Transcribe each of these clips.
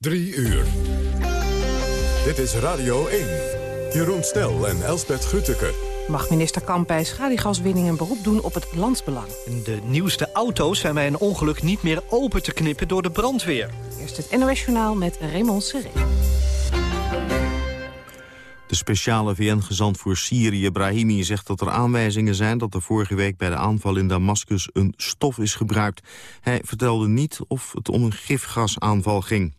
Drie uur. Dit is Radio 1. Jeroen Snel en Elsbeth Grütke. Mag minister Kamp bij schaliegaswinning een beroep doen op het landsbelang? De nieuwste auto's zijn bij een ongeluk niet meer open te knippen door de brandweer. Eerst het NOS Journaal met Raymond Seré. Speciale VN-gezant voor Syrië, Brahimi, zegt dat er aanwijzingen zijn... dat er vorige week bij de aanval in Damascus een stof is gebruikt. Hij vertelde niet of het om een gifgasaanval ging.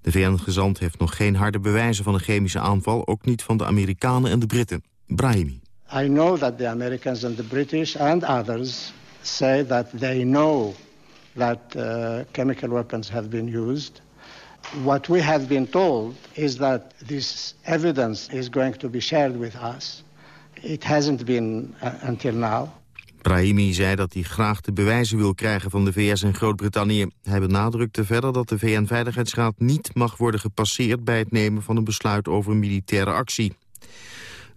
De VN-gezant heeft nog geen harde bewijzen van een chemische aanval... ook niet van de Amerikanen en de Britten. Brahimi. I know that the Americans and the British and others say that they know that uh, chemical weapons have been used. What we have been told is that this evidence is going to be shared with us. It hasn't been uh, until now. Brahimi zei dat hij graag de bewijzen wil krijgen van de VS en Groot-Brittannië. Hij benadrukte verder dat de VN-veiligheidsraad niet mag worden gepasseerd... bij het nemen van een besluit over militaire actie.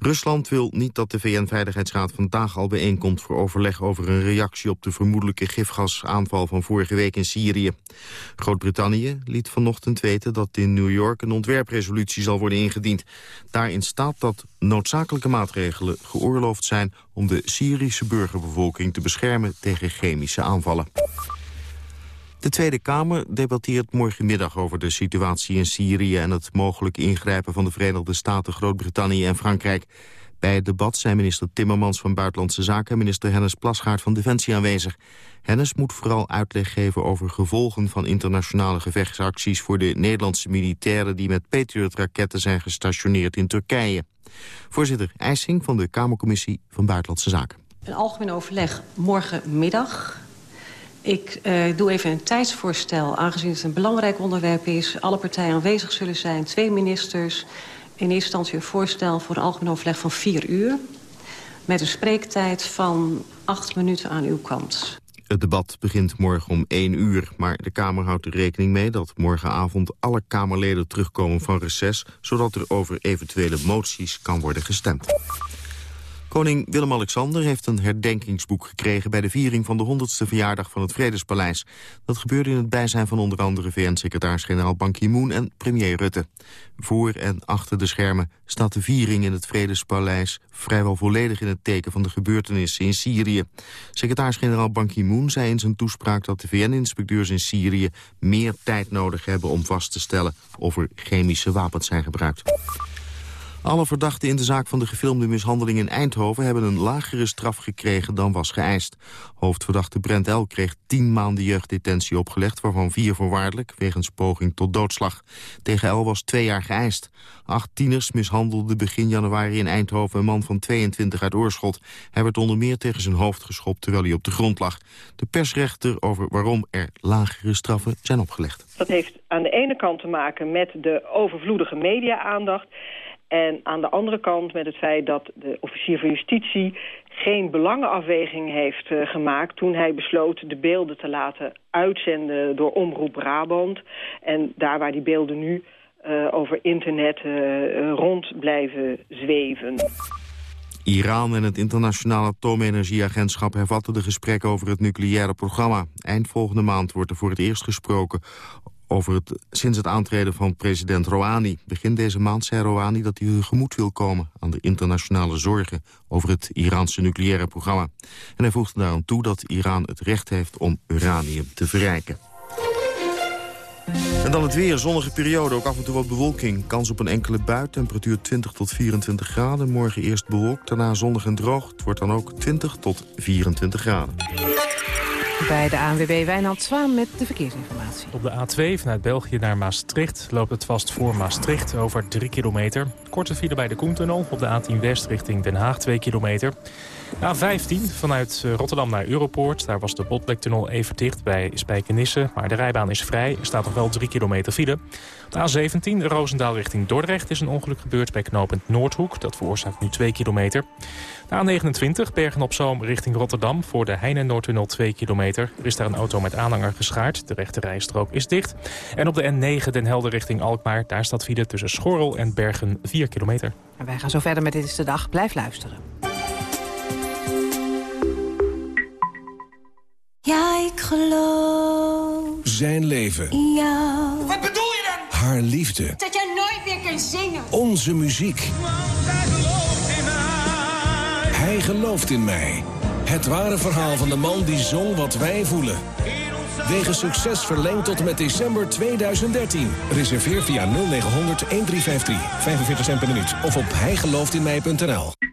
Rusland wil niet dat de VN-veiligheidsraad vandaag al bijeenkomt... voor overleg over een reactie op de vermoedelijke gifgasaanval van vorige week in Syrië. Groot-Brittannië liet vanochtend weten dat in New York een ontwerpresolutie zal worden ingediend. Daarin staat dat noodzakelijke maatregelen geoorloofd zijn... om de Syrische burgerbevolking te beschermen tegen chemische aanvallen. De Tweede Kamer debatteert morgenmiddag over de situatie in Syrië... en het mogelijk ingrijpen van de Verenigde Staten, Groot-Brittannië en Frankrijk. Bij het debat zijn minister Timmermans van Buitenlandse Zaken... en minister Hennis Plasgaard van Defensie aanwezig. Hennis moet vooral uitleg geven over gevolgen van internationale gevechtsacties... voor de Nederlandse militairen die met Patriot-raketten zijn gestationeerd in Turkije. Voorzitter IJsing van de Kamercommissie van Buitenlandse Zaken. Een algemeen overleg morgenmiddag ik uh, doe even een tijdsvoorstel, aangezien het een belangrijk onderwerp is. Alle partijen aanwezig zullen zijn, twee ministers. In eerste instantie een voorstel voor een algemeen overleg van vier uur. Met een spreektijd van acht minuten aan uw kant. Het debat begint morgen om 1 uur, maar de Kamer houdt er rekening mee dat morgenavond alle Kamerleden terugkomen van reces, zodat er over eventuele moties kan worden gestemd. Koning Willem-Alexander heeft een herdenkingsboek gekregen... bij de viering van de 100ste verjaardag van het Vredespaleis. Dat gebeurde in het bijzijn van onder andere VN-secretaris-generaal Ban Ki-moon en premier Rutte. Voor en achter de schermen staat de viering in het Vredespaleis... vrijwel volledig in het teken van de gebeurtenissen in Syrië. Secretaris-generaal Ban Ki-moon zei in zijn toespraak... dat de VN-inspecteurs in Syrië meer tijd nodig hebben om vast te stellen... of er chemische wapens zijn gebruikt. Alle verdachten in de zaak van de gefilmde mishandeling in Eindhoven... hebben een lagere straf gekregen dan was geëist. Hoofdverdachte Brent L. kreeg tien maanden jeugddetentie opgelegd... waarvan vier voorwaardelijk, wegens poging tot doodslag. Tegen L was twee jaar geëist. Acht tieners mishandelden begin januari in Eindhoven... een man van 22 uit Oorschot. Hij werd onder meer tegen zijn hoofd geschopt terwijl hij op de grond lag. De persrechter over waarom er lagere straffen zijn opgelegd. Dat heeft aan de ene kant te maken met de overvloedige media-aandacht... En aan de andere kant met het feit dat de officier van justitie geen belangenafweging heeft uh, gemaakt... toen hij besloot de beelden te laten uitzenden door Omroep Brabant. En daar waar die beelden nu uh, over internet uh, rond blijven zweven. Iran en het internationale atoomenergieagentschap hervatten de gesprekken over het nucleaire programma. Eind volgende maand wordt er voor het eerst gesproken over het, sinds het aantreden van president Rouhani. Begin deze maand zei Rouhani dat hij tegemoet wil komen... aan de internationale zorgen over het Iraanse nucleaire programma. En hij voegde daaraan toe dat Iran het recht heeft om uranium te verrijken. En dan het weer, zonnige periode, ook af en toe wat bewolking. Kans op een enkele bui, temperatuur 20 tot 24 graden. Morgen eerst bewolkt, daarna zonnig en droog. Het wordt dan ook 20 tot 24 graden. Bij de ANWB Wijnand Zwaan met de verkeersinformatie. Op de A2 vanuit België naar Maastricht loopt het vast voor Maastricht over 3 kilometer. Korte file bij de Koentunnel op de A10 West richting Den Haag 2 kilometer. A15 vanuit eh, Rotterdam naar Europoort. Daar was de Botlektunnel even dicht bij Spijkenisse. Maar de rijbaan is vrij. Er staat nog wel 3 kilometer file. de A17 Roosendaal richting Dordrecht is een ongeluk gebeurd bij knooppunt Noordhoek. Dat veroorzaakt nu 2 kilometer. De A29 Bergen-op-Zoom richting Rotterdam voor de Heine-Noordtunnel 2 kilometer. Er is daar een auto met aanhanger geschaard. De rechte rijstrook is dicht. En op de N9 Den Helder richting Alkmaar. Daar staat file tussen Schorrel en Bergen 4 kilometer. En wij gaan zo verder met Dit is de Dag. Blijf luisteren. Ja, ik geloof. Zijn leven. In jou. Wat bedoel je dan? haar liefde. Dat jij nooit meer kunt zingen. Onze muziek. Hij gelooft in mij. Het ware verhaal van de man die zong wat wij voelen. Wegen succes verlengd tot en met december 2013. Reserveer via 0900 1353. 45 cent per minuut. Of op hijgelooftinmij.nl.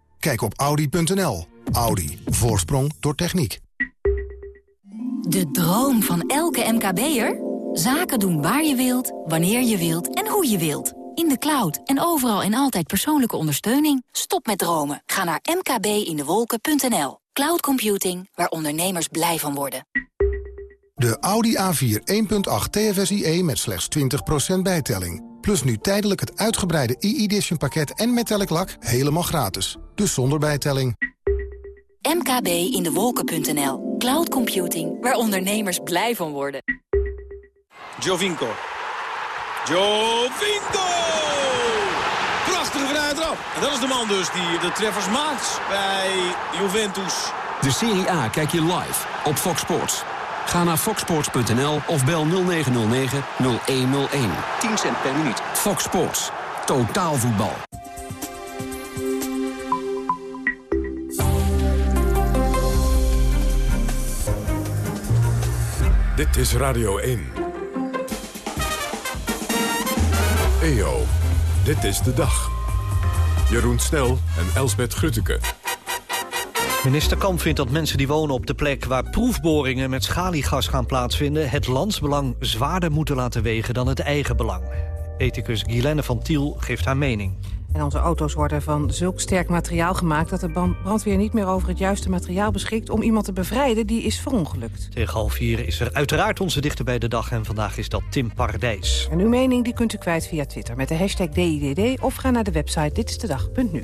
Kijk op Audi.nl. Audi. Voorsprong door techniek. De droom van elke MKB'er? Zaken doen waar je wilt, wanneer je wilt en hoe je wilt. In de cloud en overal en altijd persoonlijke ondersteuning. Stop met dromen. Ga naar mkbindewolken.nl. Cloud computing, waar ondernemers blij van worden. De Audi A4 1.8 TFSIe met slechts 20% bijtelling. Plus nu tijdelijk het uitgebreide e-edition pakket en metallic lak helemaal gratis. Dus zonder bijtelling. mkbindewolken.nl. Cloud computing, waar ondernemers blij van worden. Jovinko. Jovinko! Prachtige vrije trap. En dat is de man dus die de treffers maakt bij Juventus. De Serie A kijk je live op Fox Sports. Ga naar foxsports.nl of bel 0909 0101. 10 cent per minuut. Fox Sports. Totaal voetbal. Dit is Radio 1. EO, dit is de dag. Jeroen Snel en Elsbet Grutteke. Minister Kamp vindt dat mensen die wonen op de plek waar proefboringen met schaliegas gaan plaatsvinden... het landsbelang zwaarder moeten laten wegen dan het eigen belang. Ethicus Guilaine van Tiel geeft haar mening. En onze auto's worden van zulk sterk materiaal gemaakt... dat de brandweer niet meer over het juiste materiaal beschikt... om iemand te bevrijden die is verongelukt. Tegen half vier is er uiteraard onze dichter bij de dag... en vandaag is dat Tim Paradijs. En uw mening die kunt u kwijt via Twitter met de hashtag DIDD... of ga naar de website ditistedag.nu.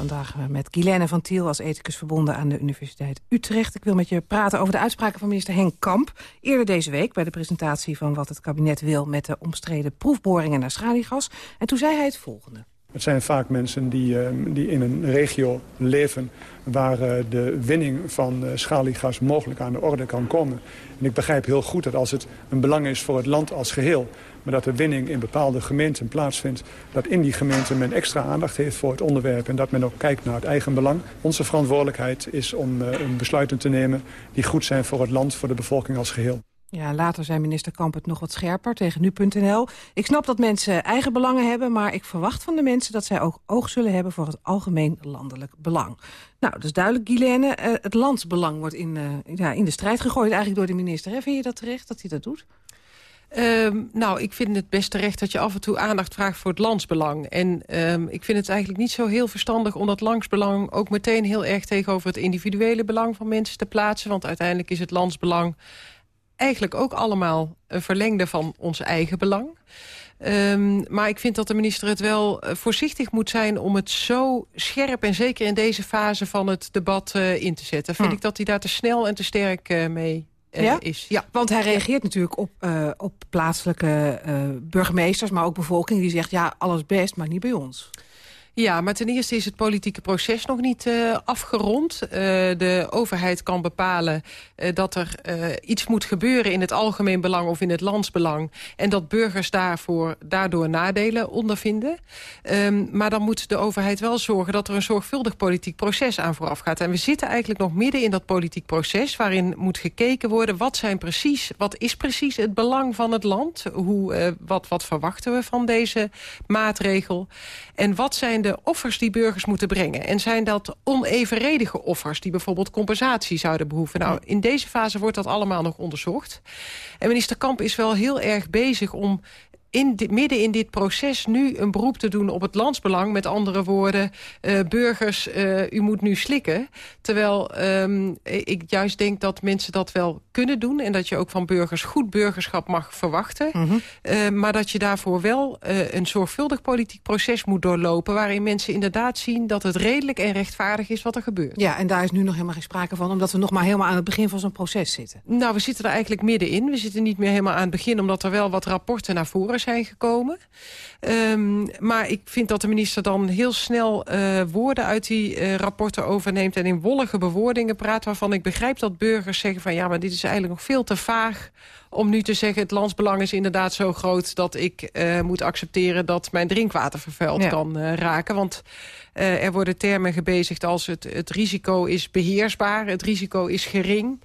Vandaag met Guilaine van Tiel als ethicus verbonden aan de Universiteit Utrecht. Ik wil met je praten over de uitspraken van minister Henk Kamp. Eerder deze week bij de presentatie van wat het kabinet wil... met de omstreden proefboringen naar schaliegas. En toen zei hij het volgende. Het zijn vaak mensen die, die in een regio leven waar de winning van schaliegas mogelijk aan de orde kan komen. En ik begrijp heel goed dat als het een belang is voor het land als geheel... maar dat de winning in bepaalde gemeenten plaatsvindt... dat in die gemeenten men extra aandacht heeft voor het onderwerp... en dat men ook kijkt naar het eigen belang. Onze verantwoordelijkheid is om een besluiten te nemen... die goed zijn voor het land, voor de bevolking als geheel. Ja, later zei minister Kamp het nog wat scherper tegen nu.nl. Ik snap dat mensen eigen belangen hebben... maar ik verwacht van de mensen dat zij ook oog zullen hebben... voor het algemeen landelijk belang. Nou, dat is duidelijk, Guilaine. Uh, het landsbelang wordt in, uh, ja, in de strijd gegooid eigenlijk door de minister. Hè? Vind je dat terecht dat hij dat doet? Um, nou, ik vind het best terecht dat je af en toe aandacht vraagt voor het landsbelang. En um, ik vind het eigenlijk niet zo heel verstandig om dat landsbelang ook meteen heel erg tegenover het individuele belang van mensen te plaatsen. Want uiteindelijk is het landsbelang eigenlijk ook allemaal een verlengde van ons eigen belang. Um, maar ik vind dat de minister het wel voorzichtig moet zijn... om het zo scherp en zeker in deze fase van het debat uh, in te zetten. Vind hm. ik dat hij daar te snel en te sterk uh, mee uh, ja? is. Ja, want hij reageert natuurlijk op, uh, op plaatselijke uh, burgemeesters... maar ook bevolking die zegt, ja, alles best, maar niet bij ons. Ja, maar ten eerste is het politieke proces nog niet uh, afgerond. Uh, de overheid kan bepalen uh, dat er iets moet gebeuren in het algemeen belang of in het landsbelang. En dat burgers daarvoor, daardoor nadelen ondervinden. Um, maar dan moet de overheid wel zorgen dat er een zorgvuldig politiek proces aan vooraf gaat. En we zitten eigenlijk nog midden in dat politiek proces waarin moet gekeken worden wat, zijn precies, wat is precies het belang van het land. Hoe, wat, wat verwachten we van deze maatregel? En wat zijn de offers die burgers moeten brengen? En zijn dat onevenredige offers die bijvoorbeeld compensatie zouden behoeven? Nou, in deze fase wordt dat allemaal nog onderzocht. En minister Kamp is wel heel erg bezig om in midden in dit proces nu een beroep te doen op het landsbelang. Met andere woorden, uh, burgers, uh, u moet nu slikken. Terwijl um, ik juist denk dat mensen dat wel kunnen doen... en dat je ook van burgers goed burgerschap mag verwachten. Mm -hmm. uh, maar dat je daarvoor wel een zorgvuldig politiek proces moet doorlopen... waarin mensen inderdaad zien dat het redelijk en rechtvaardig is wat er gebeurt. Ja, en daar is nu nog helemaal geen sprake van... omdat we nog maar helemaal aan het begin van zo'n proces zitten. Nou, we zitten er eigenlijk middenin. We zitten niet meer helemaal aan het begin... omdat er wel wat rapporten naar voren zijn gekomen. Um, maar ik vind dat de minister dan heel snel uh, woorden uit die uh, rapporten overneemt... en in wollige bewoordingen praat waarvan ik begrijp dat burgers zeggen van... ja, maar dit is eigenlijk nog veel te vaag om nu te zeggen... het landsbelang is inderdaad zo groot dat ik uh, moet accepteren... dat mijn drinkwater vervuild ja. kan raken. Want er worden termen gebezigd als het, het risico is beheersbaar... het risico is gering...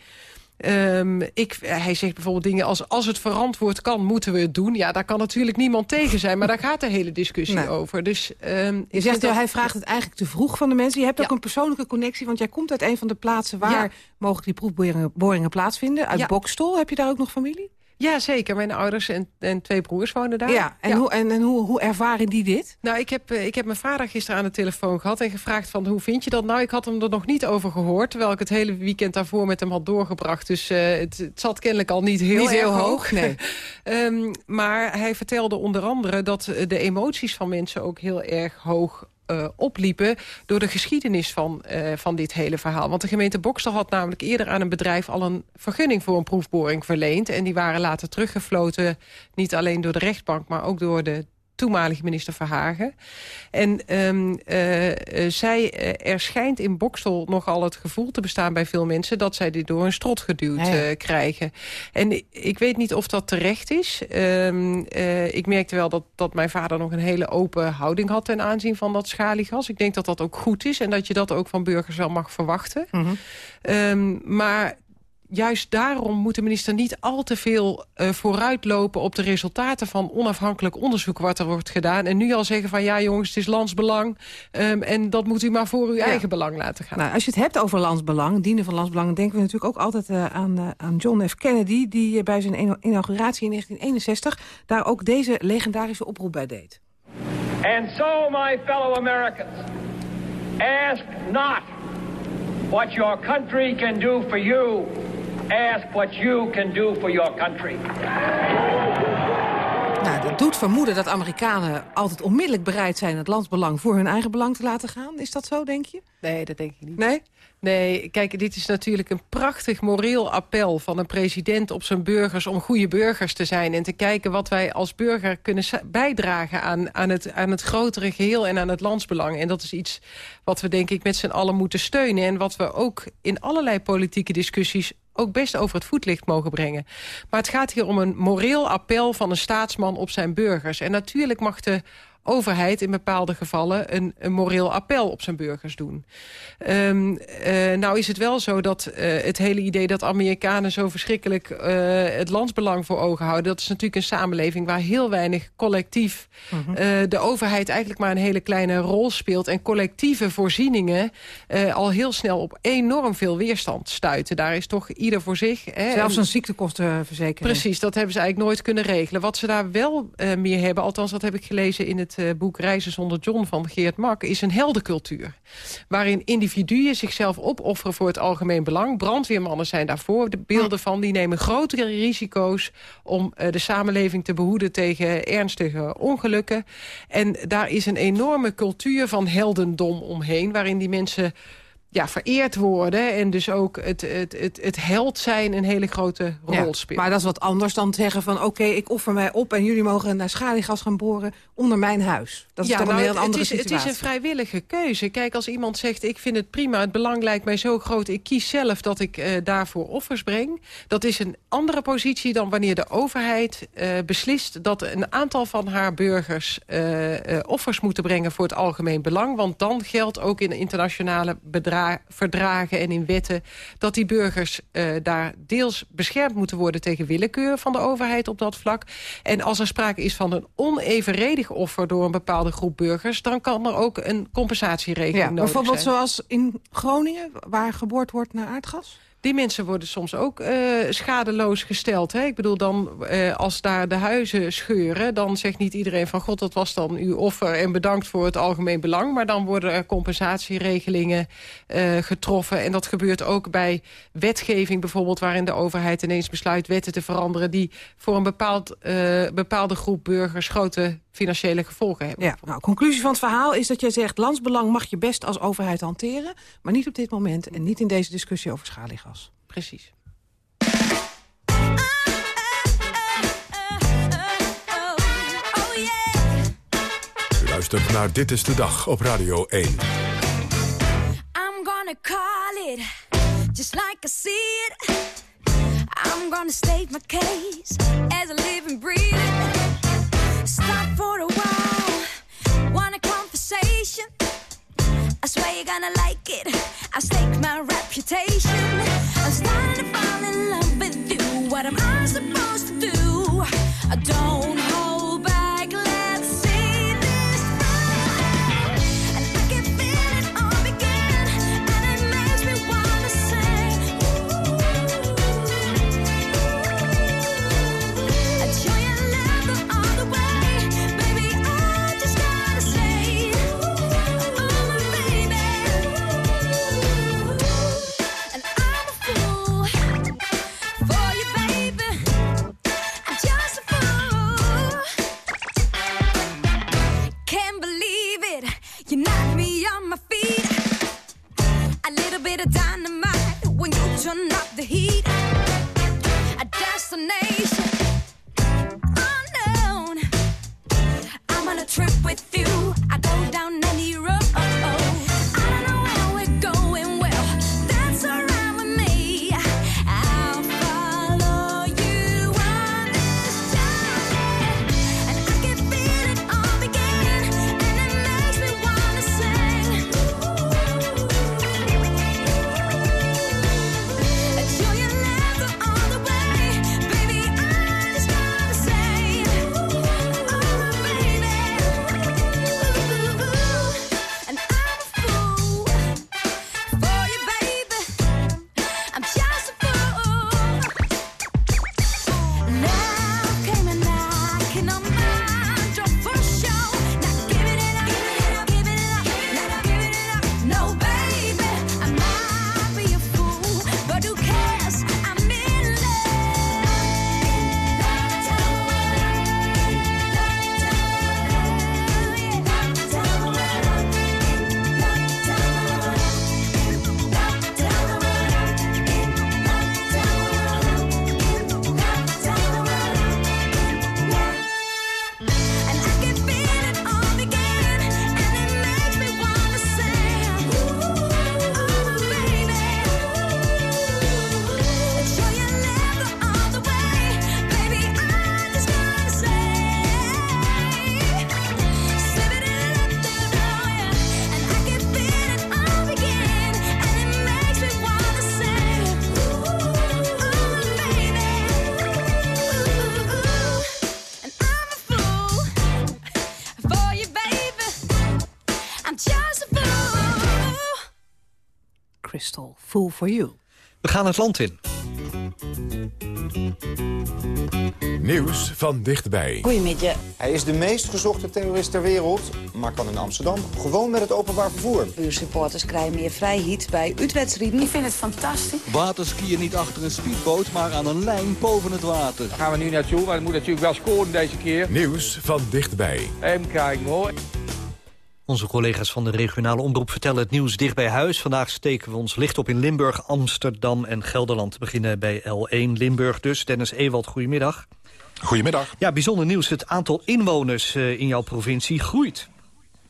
Um, ik, hij zegt bijvoorbeeld dingen als... als het verantwoord kan, moeten we het doen. Ja, daar kan natuurlijk niemand tegen zijn. Maar daar gaat de hele discussie nee. over. Dus, um, je zegt, dat... hij vraagt het eigenlijk te vroeg van de mensen. Je hebt ja. ook een persoonlijke connectie. Want jij komt uit een van de plaatsen... waar ja. mogelijk die proefboringen plaatsvinden. Uit ja. Bokstol. Heb je daar ook nog familie? Ja, zeker. Mijn ouders en, en twee broers wonen daar. Ja, en, ja. Hoe, en, en hoe, hoe ervaren die dit? Nou, ik heb, ik heb mijn vader gisteren aan de telefoon gehad... en gevraagd van hoe vind je dat nou? Ik had hem er nog niet over gehoord... terwijl ik het hele weekend daarvoor met hem had doorgebracht. Dus uh, het, het, zat kennelijk al niet heel, niet heel hoog. hoog nee. um, maar hij vertelde onder andere dat de emoties van mensen ook heel erg hoog uh, opliepen door de geschiedenis van, uh, van dit hele verhaal. Want de gemeente Bokstel had namelijk eerder aan een bedrijf... al een vergunning voor een proefboring verleend. En die waren later teruggefloten, niet alleen door de rechtbank... maar ook door de toenmalige minister Verhagen. En um, uh, zij, uh, er schijnt in Boksel nogal het gevoel te bestaan bij veel mensen... dat zij dit door een strot geduwd ja. krijgen. En ik weet niet of dat terecht is. Um, ik merkte wel dat, dat mijn vader nog een hele open houding had... ten aanzien van dat schaliegas. Ik denk dat dat ook goed is en dat je dat ook van burgers wel mag verwachten. Mm -hmm. um, maar juist daarom moet de minister niet al te veel uh, vooruitlopen... op de resultaten van onafhankelijk onderzoek wat er wordt gedaan. En nu al zeggen van ja jongens, het is landsbelang... Um, en dat moet u maar voor uw ja. eigen belang laten gaan. Nou, als je het hebt over landsbelang, dienen van landsbelang... denken we natuurlijk ook altijd uh, aan, uh, aan John F. Kennedy... die bij zijn inauguratie in 1961 daar ook deze legendarische oproep bij deed. And so, my fellow Americans, ask not what your country can do for you... Ask what you can do for your country. Nou, dat doet vermoeden dat Amerikanen altijd onmiddellijk bereid zijn... het landsbelang voor hun eigen belang te laten gaan. Is dat zo, denk je? Nee, dat denk ik niet. Nee? Nee, kijk, dit is natuurlijk een prachtig moreel appel van een president op zijn burgers... om goede burgers te zijn en te kijken wat wij als burger kunnen bijdragen... aan, aan, het, aan het grotere geheel en aan het landsbelang. En dat is iets wat we denk ik met z'n allen moeten steunen... en wat we ook in allerlei politieke discussies ook best over het voetlicht mogen brengen. Maar het gaat hier om een moreel appel van een staatsman op zijn burgers. En natuurlijk mag de overheid in bepaalde gevallen een, een moreel appel op zijn burgers doen. Um, uh, nou is het wel zo dat uh, het hele idee dat Amerikanen zo verschrikkelijk uh, het landsbelang voor ogen houden... dat is natuurlijk een samenleving waar heel weinig collectief -huh. de overheid eigenlijk maar een hele kleine rol speelt... en collectieve voorzieningen al heel snel op enorm veel weerstand stuiten. Daar is toch ieder voor zich... Hè, Zelfs een ziektekostenverzekering. Precies, dat hebben ze eigenlijk nooit kunnen regelen. Wat ze daar wel meer hebben, althans dat heb ik gelezen in het uh, boek Reizen zonder John van Geert Mak... is een heldencultuur. Waarin individuen zichzelf opofferen voor het algemeen belang. Brandweermannen zijn daarvoor. De beelden van die nemen grotere risico's... om uh, de samenleving te behoeden tegen ernstige ongelukken. En daar is een enorme cultuur van heldendom omheen... waarin die mensen ja, vereerd worden. En dus ook het, het, het, het held zijn een hele grote rol ja, speelt. Maar dat is wat anders dan zeggen van... oké, okay, ik offer mij op en jullie mogen naar schaliegas gaan boren onder mijn huis. Dat is ja, toch nou, een heel andere het is, situatie. Het is een vrijwillige keuze. Kijk, als iemand zegt, ik vind het prima, het belang lijkt mij zo groot... ik kies zelf dat ik uh, daarvoor offers breng. Dat is een andere positie dan wanneer de overheid uh, beslist... dat een aantal van haar burgers uh, offers moeten brengen voor het algemeen belang. Want dan geldt ook in internationale bedragen verdragen en in wetten... dat die burgers uh, daar deels beschermd moeten worden... tegen willekeur van de overheid op dat vlak. En als er sprake is van een onevenredig offer... door een bepaalde groep burgers... dan kan er ook een compensatieregeling ja, nodig bijvoorbeeld zijn. zoals in Groningen, waar geboord wordt naar aardgas? Die mensen worden soms ook uh, schadeloos gesteld. Hè? Ik bedoel, dan, uh, als daar de huizen scheuren... dan zegt niet iedereen van... god, dat was dan uw offer en bedankt voor het algemeen belang. Maar dan worden er compensatieregelingen uh, getroffen. En dat gebeurt ook bij wetgeving bijvoorbeeld... waarin de overheid ineens besluit wetten te veranderen... die voor een bepaald, bepaalde groep burgers grote financiële gevolgen hebben. Ja, nou, conclusie van het verhaal is dat jij zegt... landsbelang mag je best als overheid hanteren... maar niet op dit moment en niet in deze discussie over schaliegas. Precies. U luistert naar Dit is de Dag op Radio 1. I'm gonna call it just like I see it. I'm gonna state my case as a living, breathing. Stop for a while, want a conversation. I swear you're gonna like it. I stake my reputation. I'm starting to fall in love with you. What am I supposed to do? I don't hold bit of dynamite when you turn up the heat. A destination unknown. For You. We gaan het land in. Nieuws van dichtbij. Goedemiddag. Hij is de meest gezochte terrorist ter wereld, maar kan in Amsterdam gewoon met het openbaar vervoer. Buursupporters krijgen meer vrijheid bij uitwedstrijden. Ik vind het fantastisch. Waterskiën niet achter een speedboot, maar aan een lijn boven het water. Daar gaan we nu naartoe, maar het moet natuurlijk wel scoren deze keer. Nieuws van dichtbij. Even kijken hoor. Onze collega's van de regionale omroep vertellen het nieuws dicht bij huis. Vandaag steken we ons licht op in Limburg, Amsterdam en Gelderland. We beginnen bij L1 Limburg dus. Dennis Ewald, goedemiddag. Goedemiddag. Ja, bijzonder nieuws. Het aantal inwoners eh, in jouw provincie groeit.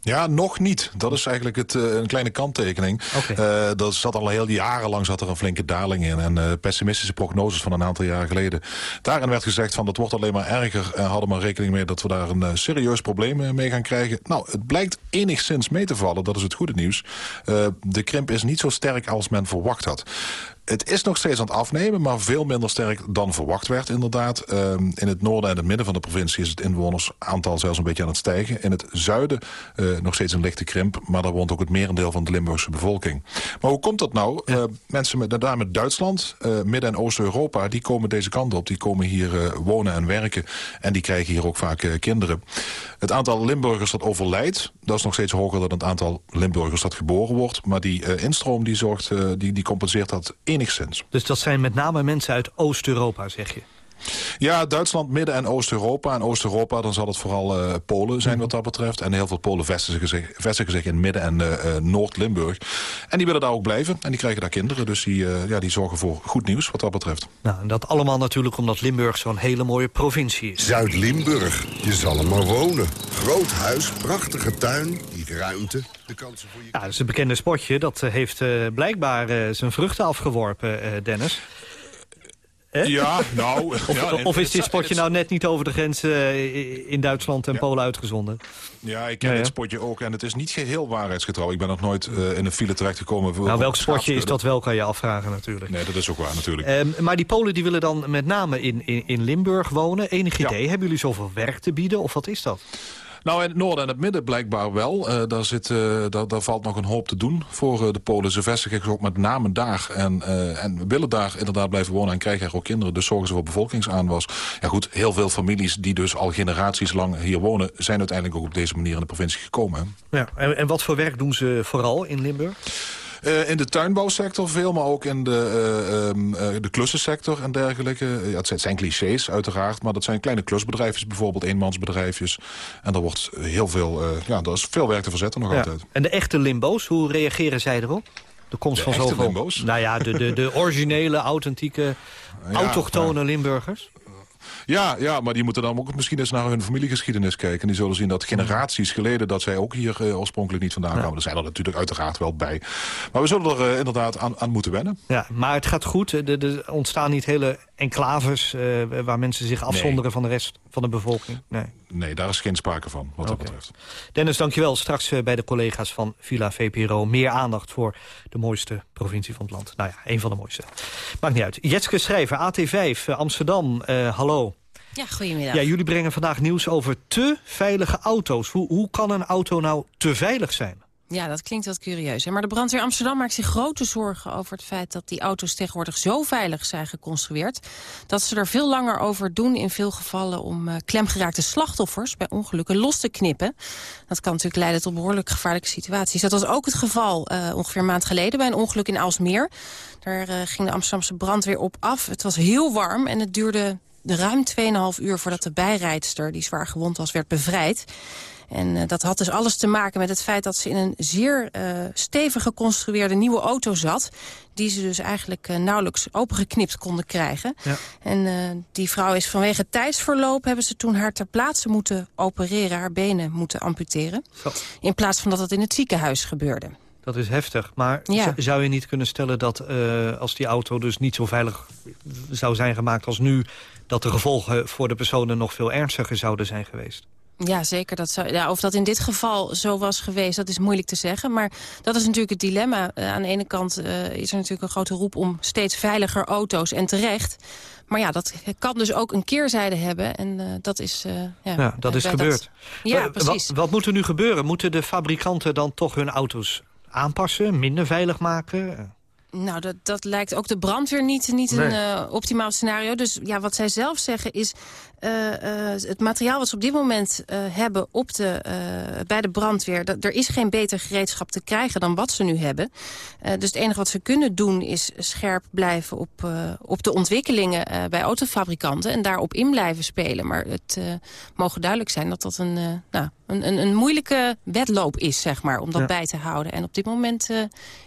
Ja, nog niet. Dat is eigenlijk het, eh, een kleine kanttekening. Eh, dat zat al heel jarenlang zat er een flinke daling in. En eh, pessimistische prognoses van een aantal jaar geleden. Daarin werd gezegd van dat wordt alleen maar erger. En hadden maar rekening mee dat we daar een serieus probleem mee gaan krijgen. Nou, het blijkt enigszins mee te vallen. Dat is het goede nieuws. De krimp is niet zo sterk als men verwacht had. Het is nog steeds aan het afnemen, maar veel minder sterk dan verwacht werd inderdaad. Ehm, in het noorden en het midden van de provincie is het inwonersaantal zelfs een beetje aan het stijgen. In het zuiden uh, nog steeds een lichte krimp, maar daar woont ook het merendeel van de Limburgse bevolking. Maar hoe komt dat nou? Uh, mensen met, met Duitsland, uh, Midden- en Oost-Europa, die komen deze kant op. Die komen hier wonen en werken en die krijgen hier ook vaak kinderen. Het aantal Limburgers dat overlijdt, dat is nog steeds hoger dan het aantal Limburgers dat geboren wordt. Maar die instroom die zorgt, die, die compenseert dat enigszins. Dus dat zijn met name mensen uit Oost-Europa, zeg je? Ja, Duitsland, Midden- en Oost-Europa. En Oost-Europa, dan zal het vooral uh, Polen zijn wat dat betreft. En heel veel Polen vestigen zich, vestigen zich in Midden- en uh, Noord-Limburg. En die willen daar ook blijven. En die krijgen daar kinderen. Dus die, uh, ja, die zorgen voor goed nieuws wat dat betreft. Nou, en dat allemaal natuurlijk omdat Limburg zo'n hele mooie provincie is. Zuid-Limburg. Je zal er maar wonen. Groot huis, prachtige tuin, ruimte. De kansen voor je... Ja, dat is een bekende spotje. Dat heeft blijkbaar zijn vruchten afgeworpen, Dennis. Ja, nou... of, ja, of is dit spotje nou net niet over de grens uh, in Duitsland en ja. Polen uitgezonden? Ja, ik ken ja, dit spotje ook en het is niet geheel waarheidsgetrouw. Ik ben nog nooit uh, in een file terechtgekomen. Nou, welk spotje is dat wel, kan je afvragen natuurlijk. Nee, dat is ook waar natuurlijk. Um, maar die Polen die willen dan met name in, in, in Limburg wonen. Enig idee, hebben jullie zoveel werk te bieden of wat is dat? Nou, in het noorden en het midden blijkbaar wel. Uh, daar, zit, uh, daar, valt nog een hoop te doen voor uh, de Polen. Ze vestigen zich ook met name daar. En, en willen daar inderdaad blijven wonen en krijgen er ook kinderen. Dus zorgen ze voor bevolkingsaanwas. Ja goed, heel veel families die dus al generaties lang hier wonen... zijn uiteindelijk ook op deze manier in de provincie gekomen. Ja, en, en wat voor werk doen ze vooral in Limburg? Uh, in de tuinbouwsector veel, maar ook in de, uh, um, uh, de klussensector en dergelijke. Ja, het zijn clichés uiteraard, maar dat zijn kleine klusbedrijfjes, bijvoorbeeld eenmansbedrijfjes. En daar wordt heel veel, ja, daar is veel werk te verzetten nog ja. altijd. En de echte limbo's, hoe reageren zij erop? De komst de van zoveel... limbo's? Nou ja, de, de, de originele, authentieke, ja, autochtone Limburgers. Ja, ja, maar die moeten dan ook misschien eens naar hun familiegeschiedenis kijken. Die zullen zien dat generaties geleden... dat zij ook hier uh, oorspronkelijk niet vandaan kwamen. Ja. Er zijn er natuurlijk uiteraard wel bij. Maar we zullen er uh, inderdaad aan, aan, moeten wennen. Ja, maar het gaat goed. Er, er ontstaan niet hele enclaves... Uh, waar mensen zich afzonderen nee. van de rest van de bevolking. Nee. Nee, daar is geen sprake van, wat okay. dat betreft. Dennis, dankjewel. Straks bij de collega's van Villa VPRO... meer aandacht voor de mooiste provincie van het land. Nou ja, een van de mooiste. Maakt niet uit. Jetske Schrijver, AT5, Amsterdam. hallo. Ja, goedemiddag. Ja, jullie brengen vandaag nieuws over te veilige auto's. Hoe, hoe kan een auto nou te veilig zijn? Ja, dat klinkt wat curieus. Hè? Maar de brandweer Amsterdam maakt zich grote zorgen over het feit... dat die auto's tegenwoordig zo veilig zijn geconstrueerd... dat ze er veel langer over doen in veel gevallen... om uh, klemgeraakte slachtoffers bij ongelukken los te knippen. Dat kan natuurlijk leiden tot behoorlijk gevaarlijke situaties. Dat was ook het geval uh, ongeveer een maand geleden bij een ongeluk in Aalsmeer. Daar uh, ging de Amsterdamse brandweer op af. Het was heel warm en het duurde de ruim 2,5 uur voordat de bijrijdster, die zwaar gewond was, werd bevrijd. En uh, dat had dus alles te maken met het feit dat ze in een zeer uh, stevig geconstrueerde nieuwe auto zat. Die ze dus eigenlijk uh, nauwelijks opengeknipt konden krijgen. Ja. En die vrouw is vanwege tijdsverloop hebben ze toen haar ter plaatse moeten opereren. Haar benen moeten amputeren. Zo. In plaats van dat het in het ziekenhuis gebeurde. Dat is heftig. Maar ja. zou je niet kunnen stellen dat uh, als die auto dus niet zo veilig zou zijn gemaakt als nu... dat de gevolgen voor de personen nog veel ernstiger zouden zijn geweest? Ja, zeker. Dat zou, ja, of dat in dit geval zo was geweest, dat is moeilijk te zeggen. Maar dat is natuurlijk het dilemma. Uh, aan de ene kant uh, is er natuurlijk een grote roep om steeds veiliger auto's en terecht. Maar ja, dat kan dus ook een keerzijde hebben. En uh, dat is... ja, ja, dat is gebeurd. Dat, ja, precies. Wat, wat moet er nu gebeuren? Moeten de fabrikanten dan toch hun auto's aanpassen, minder veilig maken? Nou, dat, dat lijkt ook de brandweer niet, niet Nee. een uh, optimaal scenario. Dus ja, wat zij zelf zeggen is... uh, uh, het materiaal wat ze op dit moment hebben op de, bij de brandweer... Dat, er is geen beter gereedschap te krijgen dan wat ze nu hebben. dus het enige wat ze kunnen doen is scherp blijven op, op de ontwikkelingen... bij autofabrikanten en daarop in blijven spelen. Maar het mogen duidelijk zijn dat dat een, nou, een, een, een moeilijke wedloop is, zeg maar, om dat Ja. bij te houden. En op dit moment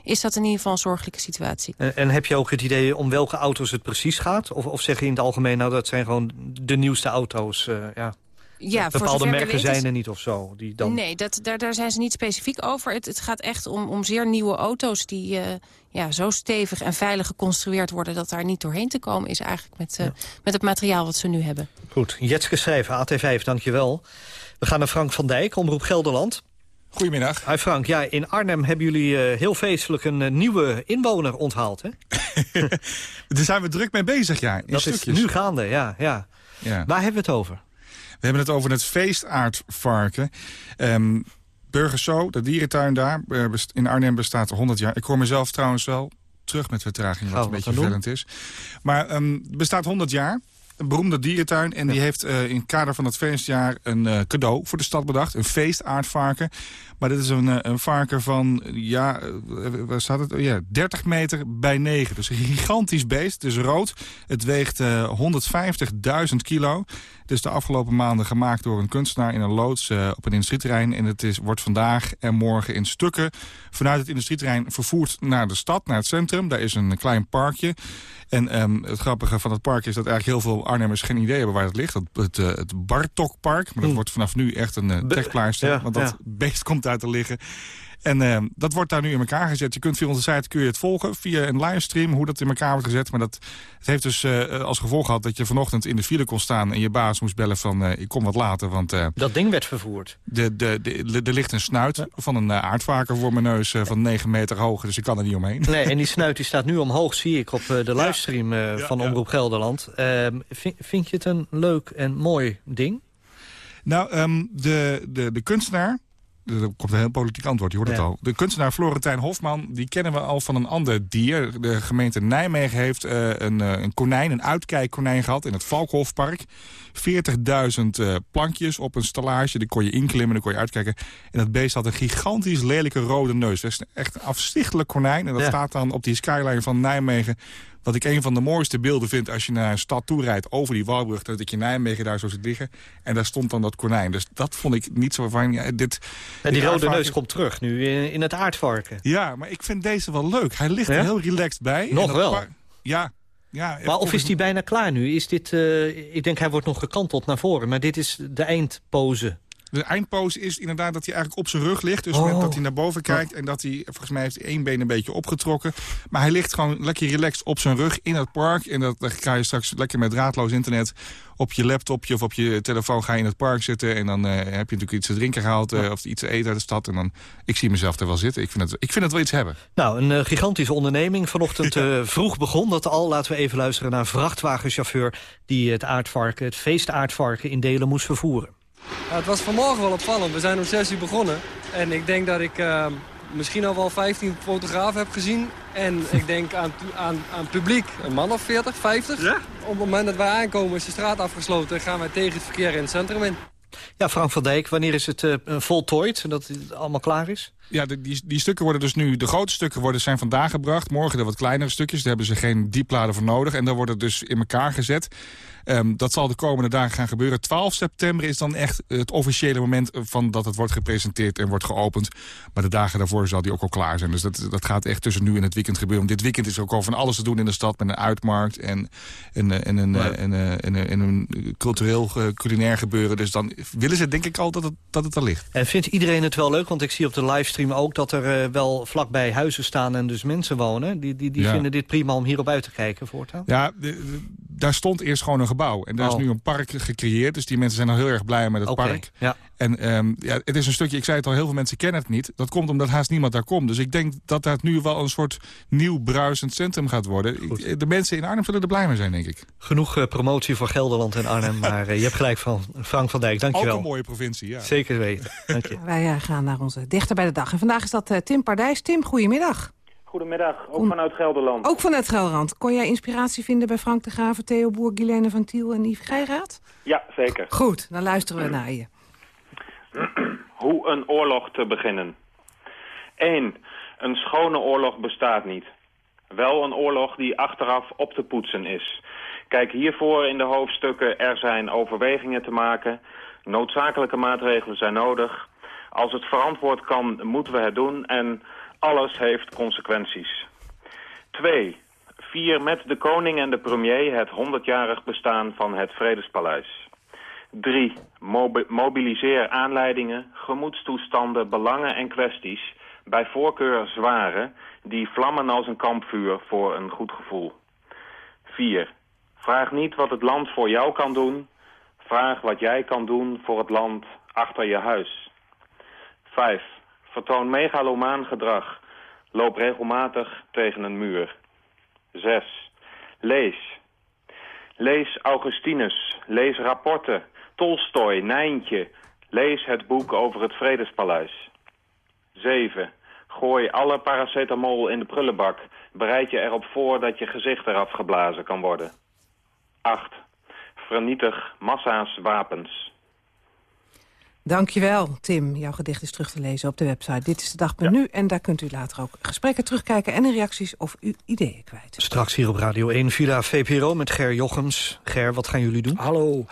is dat in ieder geval een zorgelijke situatie. En, en heb je ook het idee om welke auto's het precies gaat? Of, of zeg je in het algemeen, nou dat zijn gewoon de nieuwste auto's? uh, ja. Ja, voor Bepaalde merken zijn er niet of zo? Die dan... Nee, dat, daar, daar zijn ze niet specifiek over. Het, het gaat echt om, om zeer nieuwe auto's die uh, ja, zo stevig en veilig geconstrueerd worden... dat daar niet doorheen te komen is eigenlijk met, uh, ja. met het materiaal wat ze nu hebben. Goed, Jetske Schrijven, AT5, dankjewel. We gaan naar Frank van Dijk, Omroep Gelderland. Goedemiddag. Hi Frank, ja, in Arnhem hebben jullie eh, heel feestelijk een eh, nieuwe inwoner onthaald, hè? Daar zijn we druk mee bezig, ja. In Dat stukjes. is nu gaande, ja, ja. Ja. Waar hebben we het over? We hebben het over het feestaardvarken. Ehm Burgerso, de dierentuin daar, eh, in Arnhem bestaat 100 jaar. Ik hoor mezelf trouwens wel terug met vertraging, wat Oh, een beetje vervelend is. Maar het bestaat 100 jaar. Een beroemde dierentuin. En die heeft eh, in het kader van het feestjaar een eh, cadeau voor de stad bedacht. Een feestaardvarken. Maar dit is een, eh, een varken van, ja, eh, waar staat het? Oh, ja, 30 meter bij 9. Dus een gigantisch beest. Het is rood. Het weegt eh 150.000 kilo. Het is de afgelopen maanden gemaakt door een kunstenaar in een loods eh, op een industrieterrein. En het is, wordt vandaag en morgen in stukken vanuit het industrieterrein vervoerd naar de stad, naar het centrum. Daar is een klein parkje. En ehm, het grappige van het park is dat eigenlijk heel veel Arnhemmers geen idee hebben waar het ligt. Het, het, eh, het Bartokpark. Maar dat wordt vanaf nu echt een uh, trekpleister. ja, want dat ja. beest komt uit te liggen. En ehm, dat wordt daar nu in elkaar gezet. Je kunt via onze site kun je het volgen, via een livestream, hoe dat in elkaar wordt gezet. Maar dat, het heeft dus eh, als gevolg gehad dat je vanochtend in de file kon staan... en je baas moest bellen van, eh, ik kom wat later, want... eh, Dat ding werd vervoerd. de, de, de, er ligt een snuit van een aardvarken voor mijn neus van 9 meter hoog. Dus ik kan er niet omheen. Nee, en die snuit die staat nu omhoog, zie ik op de livestream van Omroep Gelderland. Ehm, vind, vind je het een leuk en mooi ding? Nou, ehm, de, de, de kunstenaar... Er komt een heel politiek antwoord, je hoort het al. De kunstenaar Florentijn Hofman, die kennen we al van een ander dier. De gemeente Nijmegen heeft eh, een, eh, een konijn, een uitkijkkonijn gehad... in het Valkhofpark. 40.000 eh, plankjes op een stallage, die kon je inklimmen, dan kon je uitkijken. En dat beest had een gigantisch lelijke rode neus. Dat is echt een afstichtelijk konijn. En dat Ja. staat dan op die skyline van Nijmegen... Wat ik een van de mooiste beelden vind als je naar een stad toe rijdt over die Walbrug. Dat je Nijmegen daar zo ziet liggen. En daar stond dan dat konijn. Dus dat vond ik niet zo van... Ja, dit, En die dit rode neus komt terug nu in, in het aardvarken. Ja, maar ik vind deze wel leuk. Hij ligt Ja? er heel relaxed bij. Nog wel? Ja. ja Maar of is die bijna klaar nu? Is dit, eh, ik denk hij wordt nog gekanteld naar voren, maar dit is de eindpose. De eindpose is inderdaad dat hij eigenlijk op zijn rug ligt. Dus Oh. met dat hij naar boven kijkt. En dat hij, volgens mij heeft één been een beetje opgetrokken. Maar hij ligt gewoon lekker relaxed op zijn rug in het park. En dat, dan ga je straks lekker met draadloos internet op je laptopje of op je telefoon ga je in het park zitten. En dan eh, heb je natuurlijk iets te drinken gehaald eh, of iets te eten uit de stad. En dan, ik zie mezelf er wel zitten. Ik vind het, ik vind het wel iets hebben. Nou, een eh, gigantische onderneming. Vanochtend vroeg begon dat al. Laten we even luisteren naar een vrachtwagenchauffeur... die het aardvarken, het feestaardvarken in delen moest vervoeren. Ja, het was vanmorgen wel opvallend. We zijn om 6 uur begonnen. En ik denk dat ik eh, misschien al wel 15 fotografen heb gezien. En ik denk aan, aan, aan publiek, een man of 40, 50. Op het moment dat wij aankomen is de straat afgesloten... en gaan wij tegen het verkeer in het centrum in. Ja, Frank van Dijk, wanneer is het eh, voltooid, dat het allemaal klaar is? Ja, de- die, die stukken worden dus nu... De grote stukken worden, zijn vandaag gebracht. Morgen de wat kleinere stukjes. Daar hebben ze geen diepladen voor nodig. En dan wordt het dus in elkaar gezet. Ehm, dat zal de komende dagen gaan gebeuren. 12 september is dan echt het officiële moment... van dat het wordt gepresenteerd en wordt geopend. Maar de dagen daarvoor zal die ook al klaar zijn. Dus dat, dat gaat echt tussen nu en het weekend gebeuren. Want dit weekend is ook al van alles te doen in de stad... met een uitmarkt en, en, eh, en, een, Ja. en, eh, en, eh, en een cultureel, culinair gebeuren. Dus dan willen ze denk ik al dat het, dat het er ligt. En vindt iedereen het wel leuk? Want ik zie op de livestream ook dat er wel vlakbij huizen staan... en dus mensen wonen. Die, die, die Ja. vinden dit prima om hierop uit te kijken voortaan. Ja, de- de- daar stond eerst gewoon een gebouw. En daar Oh. is nu een park gecreëerd. Dus die mensen zijn al heel erg blij met het park. ja. En ehm, ja, het is een stukje, ik zei het al, heel veel mensen kennen het niet. Dat komt omdat haast niemand daar komt. Dus ik denk dat dat nu wel een soort nieuw bruisend centrum gaat worden. Ik- De mensen in Arnhem zullen er blij mee zijn, denk ik. Genoeg eh, promotie voor Gelderland en Arnhem. maar eh, je hebt gelijk van Frank van Dijk, dankjewel. Ook een mooie provincie, ja. Zeker weten, dank je. Wij eh, gaan naar onze dichter bij de dag. En vandaag is dat Tim Pardijs. Tim, goedemiddag. Goedemiddag, ook vanuit Gelderland. Ook vanuit Gelderland. Kon jij inspiratie vinden bij Frank de Graven, Theo Boer, Guilaine van Tiel en Yves Geiraat? Ja, zeker. Goed, dan luisteren we naar je. Hoe een oorlog te beginnen. 1. Een schone oorlog bestaat niet. Wel een oorlog die achteraf op te poetsen is. Kijk hiervoor in de hoofdstukken er zijn overwegingen te maken. Noodzakelijke maatregelen zijn nodig. Als het verantwoord kan, moeten we het doen. En alles heeft consequenties. 2. Vier met de koning en de premier het 100-jarig bestaan van het Vredespaleis. 3. mobiliseer aanleidingen, gemoedstoestanden, belangen en kwesties, bij voorkeur zware, die vlammen als een kampvuur voor een goed gevoel. 4. Vraag niet wat het land voor jou kan doen, vraag wat jij kan doen voor het land achter je huis. 5. Vertoon megalomaan gedrag. Loop regelmatig tegen een muur. 6. Lees. Lees Augustinus. Lees rapporten. Tolstoy, Nijntje. Lees het boek over het Vredespaleis. 7. Gooi alle paracetamol in de prullenbak. Bereid je erop voor dat je gezicht eraf geblazen kan worden. 8. Vernietig massa's wapens. Dankjewel, Tim. Jouw gedicht is terug te lezen op de website Dit is de Dag ja. Nu. En daar kunt u later ook gesprekken terugkijken en reacties of uw ideeën kwijt. Straks hier op Radio 1 Villa VPRO met Ger Jochems. Ger, wat gaan jullie doen? Hallo. Uh,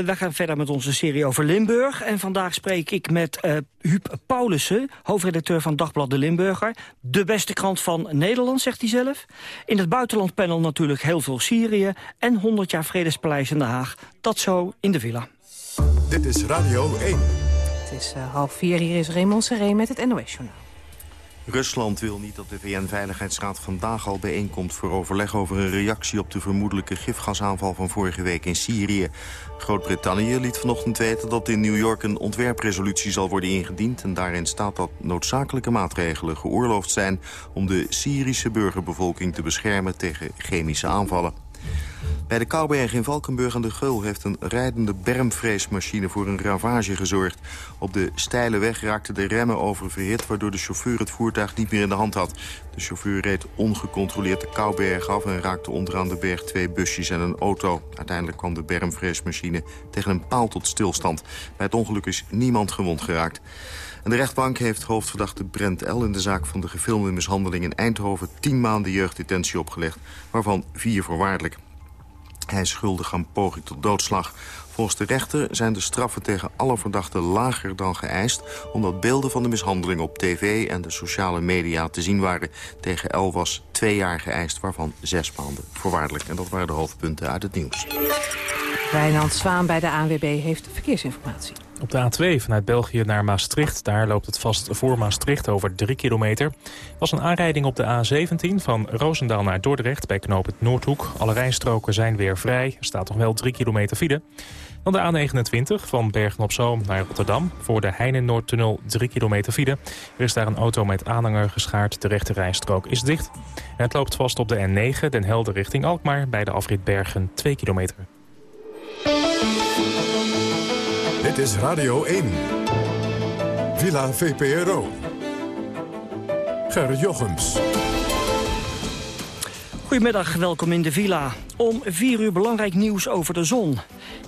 wij gaan verder met onze serie over Limburg. En vandaag spreek ik met uh, Huub Paulussen, hoofdredacteur van Dagblad De Limburger. De beste krant van Nederland, zegt hij zelf. In het buitenlandpanel natuurlijk heel veel Syrië. En 100 jaar Vredespaleis in Den Haag. Dat zo in de Villa. Dit is Radio 1. Het is uh, half vier, hier is Raymond Seré met het NOS-journaal. Rusland wil niet dat de VN-veiligheidsraad vandaag al bijeenkomt... voor overleg over een reactie op de vermoedelijke gifgasaanval van vorige week in Syrië. Groot-Brittannië liet vanochtend weten dat in New York een ontwerpresolutie zal worden ingediend... en daarin staat dat noodzakelijke maatregelen geoorloofd zijn... om de Syrische burgerbevolking te beschermen tegen chemische aanvallen. Bij de Kouwberg in Valkenburg aan de Geul heeft een rijdende bermvreesmachine voor een ravage gezorgd. Op de steile weg raakten de remmen oververhit, waardoor de chauffeur het voertuig niet meer in de hand had. De chauffeur reed ongecontroleerd de Kouwberg af en raakte onderaan de berg twee busjes en een auto. Uiteindelijk kwam de bermvreesmachine tegen een paal tot stilstand. Bij het ongeluk is niemand gewond geraakt. De rechtbank heeft hoofdverdachte Brent L. in de zaak van de gefilmde mishandeling in Eindhoven... tien maanden jeugddetentie opgelegd, waarvan vier voorwaardelijk. Hij is schuldig aan poging tot doodslag. Volgens de rechter zijn de straffen tegen alle verdachten lager dan geëist... omdat beelden van de mishandeling op tv en de sociale media te zien waren. Tegen L was twee jaar geëist, waarvan zes maanden voorwaardelijk. En dat waren de hoofdpunten uit het nieuws. Wijnand Zwaan bij de ANWB heeft verkeersinformatie. Op de A2 vanuit België naar Maastricht. Daar loopt het vast voor Maastricht over 3 kilometer. was een aanrijding op de A17 van Roosendaal naar Dordrecht... bij knoop het Noordhoek. Alle rijstroken zijn weer vrij. Er staat nog wel 3 kilometer file. Dan de A29 van Bergen-op-Zoom naar Rotterdam. Voor de Heinen-Noordtunnel 3 kilometer file. Er is daar een auto met aanhanger geschaard. De rechte rijstrook is dicht. Het loopt vast op de N9, Den Helder richting Alkmaar... bij de afrit Bergen 2 kilometer. Dit is Radio 1. Villa VPRO. Gerrit Jochems. Goedemiddag, welkom in de Villa. Om vier uur belangrijk nieuws over de zon.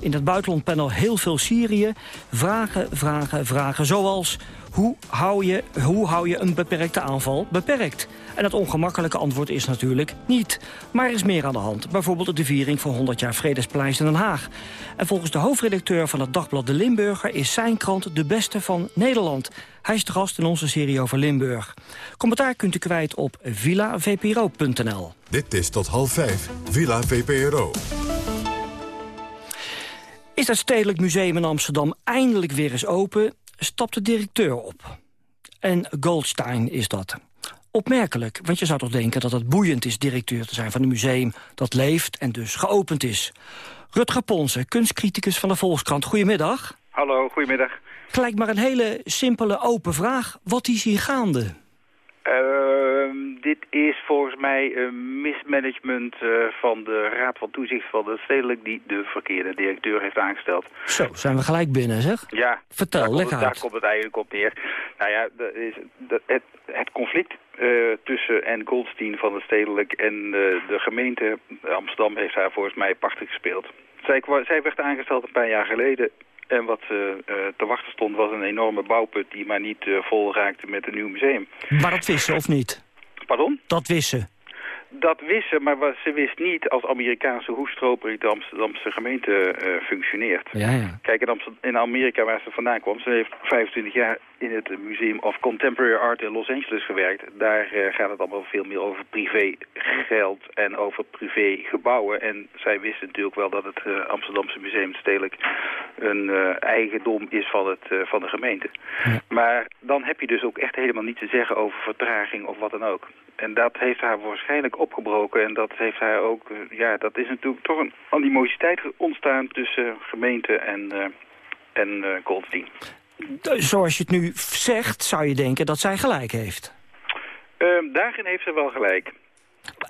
In het buitenlandpanel heel veel Syrië. Vragen, vragen, vragen. Zoals, hoe hou je, hoe hou je een beperkte aanval beperkt? En het ongemakkelijke antwoord is natuurlijk niet. Maar er is meer aan de hand. Bijvoorbeeld de viering van 100 jaar Vredespaleis in Den Haag. En volgens de hoofdredacteur van het dagblad De Limburger... is zijn krant de beste van Nederland. Hij is de gast in onze serie over Limburg. Commentaar kunt u kwijt op villavpro.nl. Dit is tot half vijf, Villa VPRO. Is het Stedelijk Museum in Amsterdam eindelijk weer eens open... stapt de directeur op. En Goldstein is dat. Opmerkelijk, want je zou toch denken dat het boeiend is directeur te zijn van een museum dat leeft en dus geopend is. Rutger Ponsen, kunstcriticus van de Volkskrant. Goedemiddag. Hallo, goedemiddag. Gelijk maar een hele simpele open vraag. Wat is hier gaande? Uh, dit is volgens mij een mismanagement uh, van de Raad van Toezicht van de Stedelijk... die de verkeerde directeur heeft aangesteld. Zo, zijn we gelijk binnen, zeg? Ja. Vertel, leg uit. Daar komt het eigenlijk op neer. Nou ja, is, het, het conflict uh, tussen en Goldstein van de Stedelijk en uh, de gemeente Amsterdam heeft daar volgens mij prachtig gespeeld. Zij, zij werd aangesteld een paar jaar geleden en wat uh, te wachten stond was een enorme bouwput die maar niet vol raakte met een nieuw museum. Maar dat wisten of niet? Pardon? Dat wisten dat wist ze, maar ze wist niet als Amerikaanse hoe de Amsterdamse gemeente uh, functioneert. Ja, ja. Kijk, in, in, Amerika waar ze vandaan kwam, ze heeft 25 jaar in het Museum of Contemporary Art in Los Angeles gewerkt. Daar uh, gaat het allemaal veel meer over privé geld en over privé gebouwen. En zij wist natuurlijk wel dat het uh, Amsterdamse Museum stedelijk een eigendom is van, het, van de gemeente. Ja. Maar dan heb je dus ook echt helemaal niet te zeggen over vertraging of wat dan ook. En dat heeft haar waarschijnlijk opgebroken. En dat heeft haar ook, uh, ja, dat is natuurlijk toch een animositeit ontstaan tussen gemeente en, uh, en uh, Goldstein. zoals je het nu zegt, zou je denken dat zij gelijk heeft. Ehm, daarin heeft ze wel gelijk.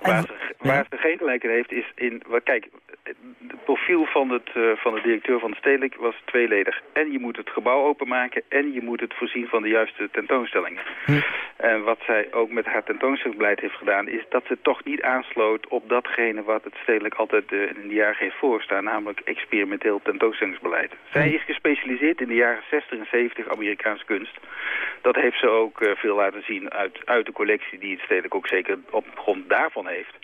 Waar, ze, waar ze geen gelijk in heeft is in... Kijk, het profiel van, het, eh, van de directeur van de Stedelijk was tweeledig. En je moet het gebouw openmaken en je moet het voorzien van de juiste tentoonstellingen. En wat zij ook met haar tentoonstellingsbeleid heeft gedaan... is dat ze toch niet aansloot op datgene wat het Stedelijk altijd eh, in de jaren heeft voorstaan... namelijk experimenteel tentoonstellingsbeleid. Zij is gespecialiseerd in de jaren 60 en 70 Amerikaanse kunst. Dat heeft ze ook eh, veel laten zien uit, uit de collectie... die het Stedelijk ook zeker op grond daarvan heeft.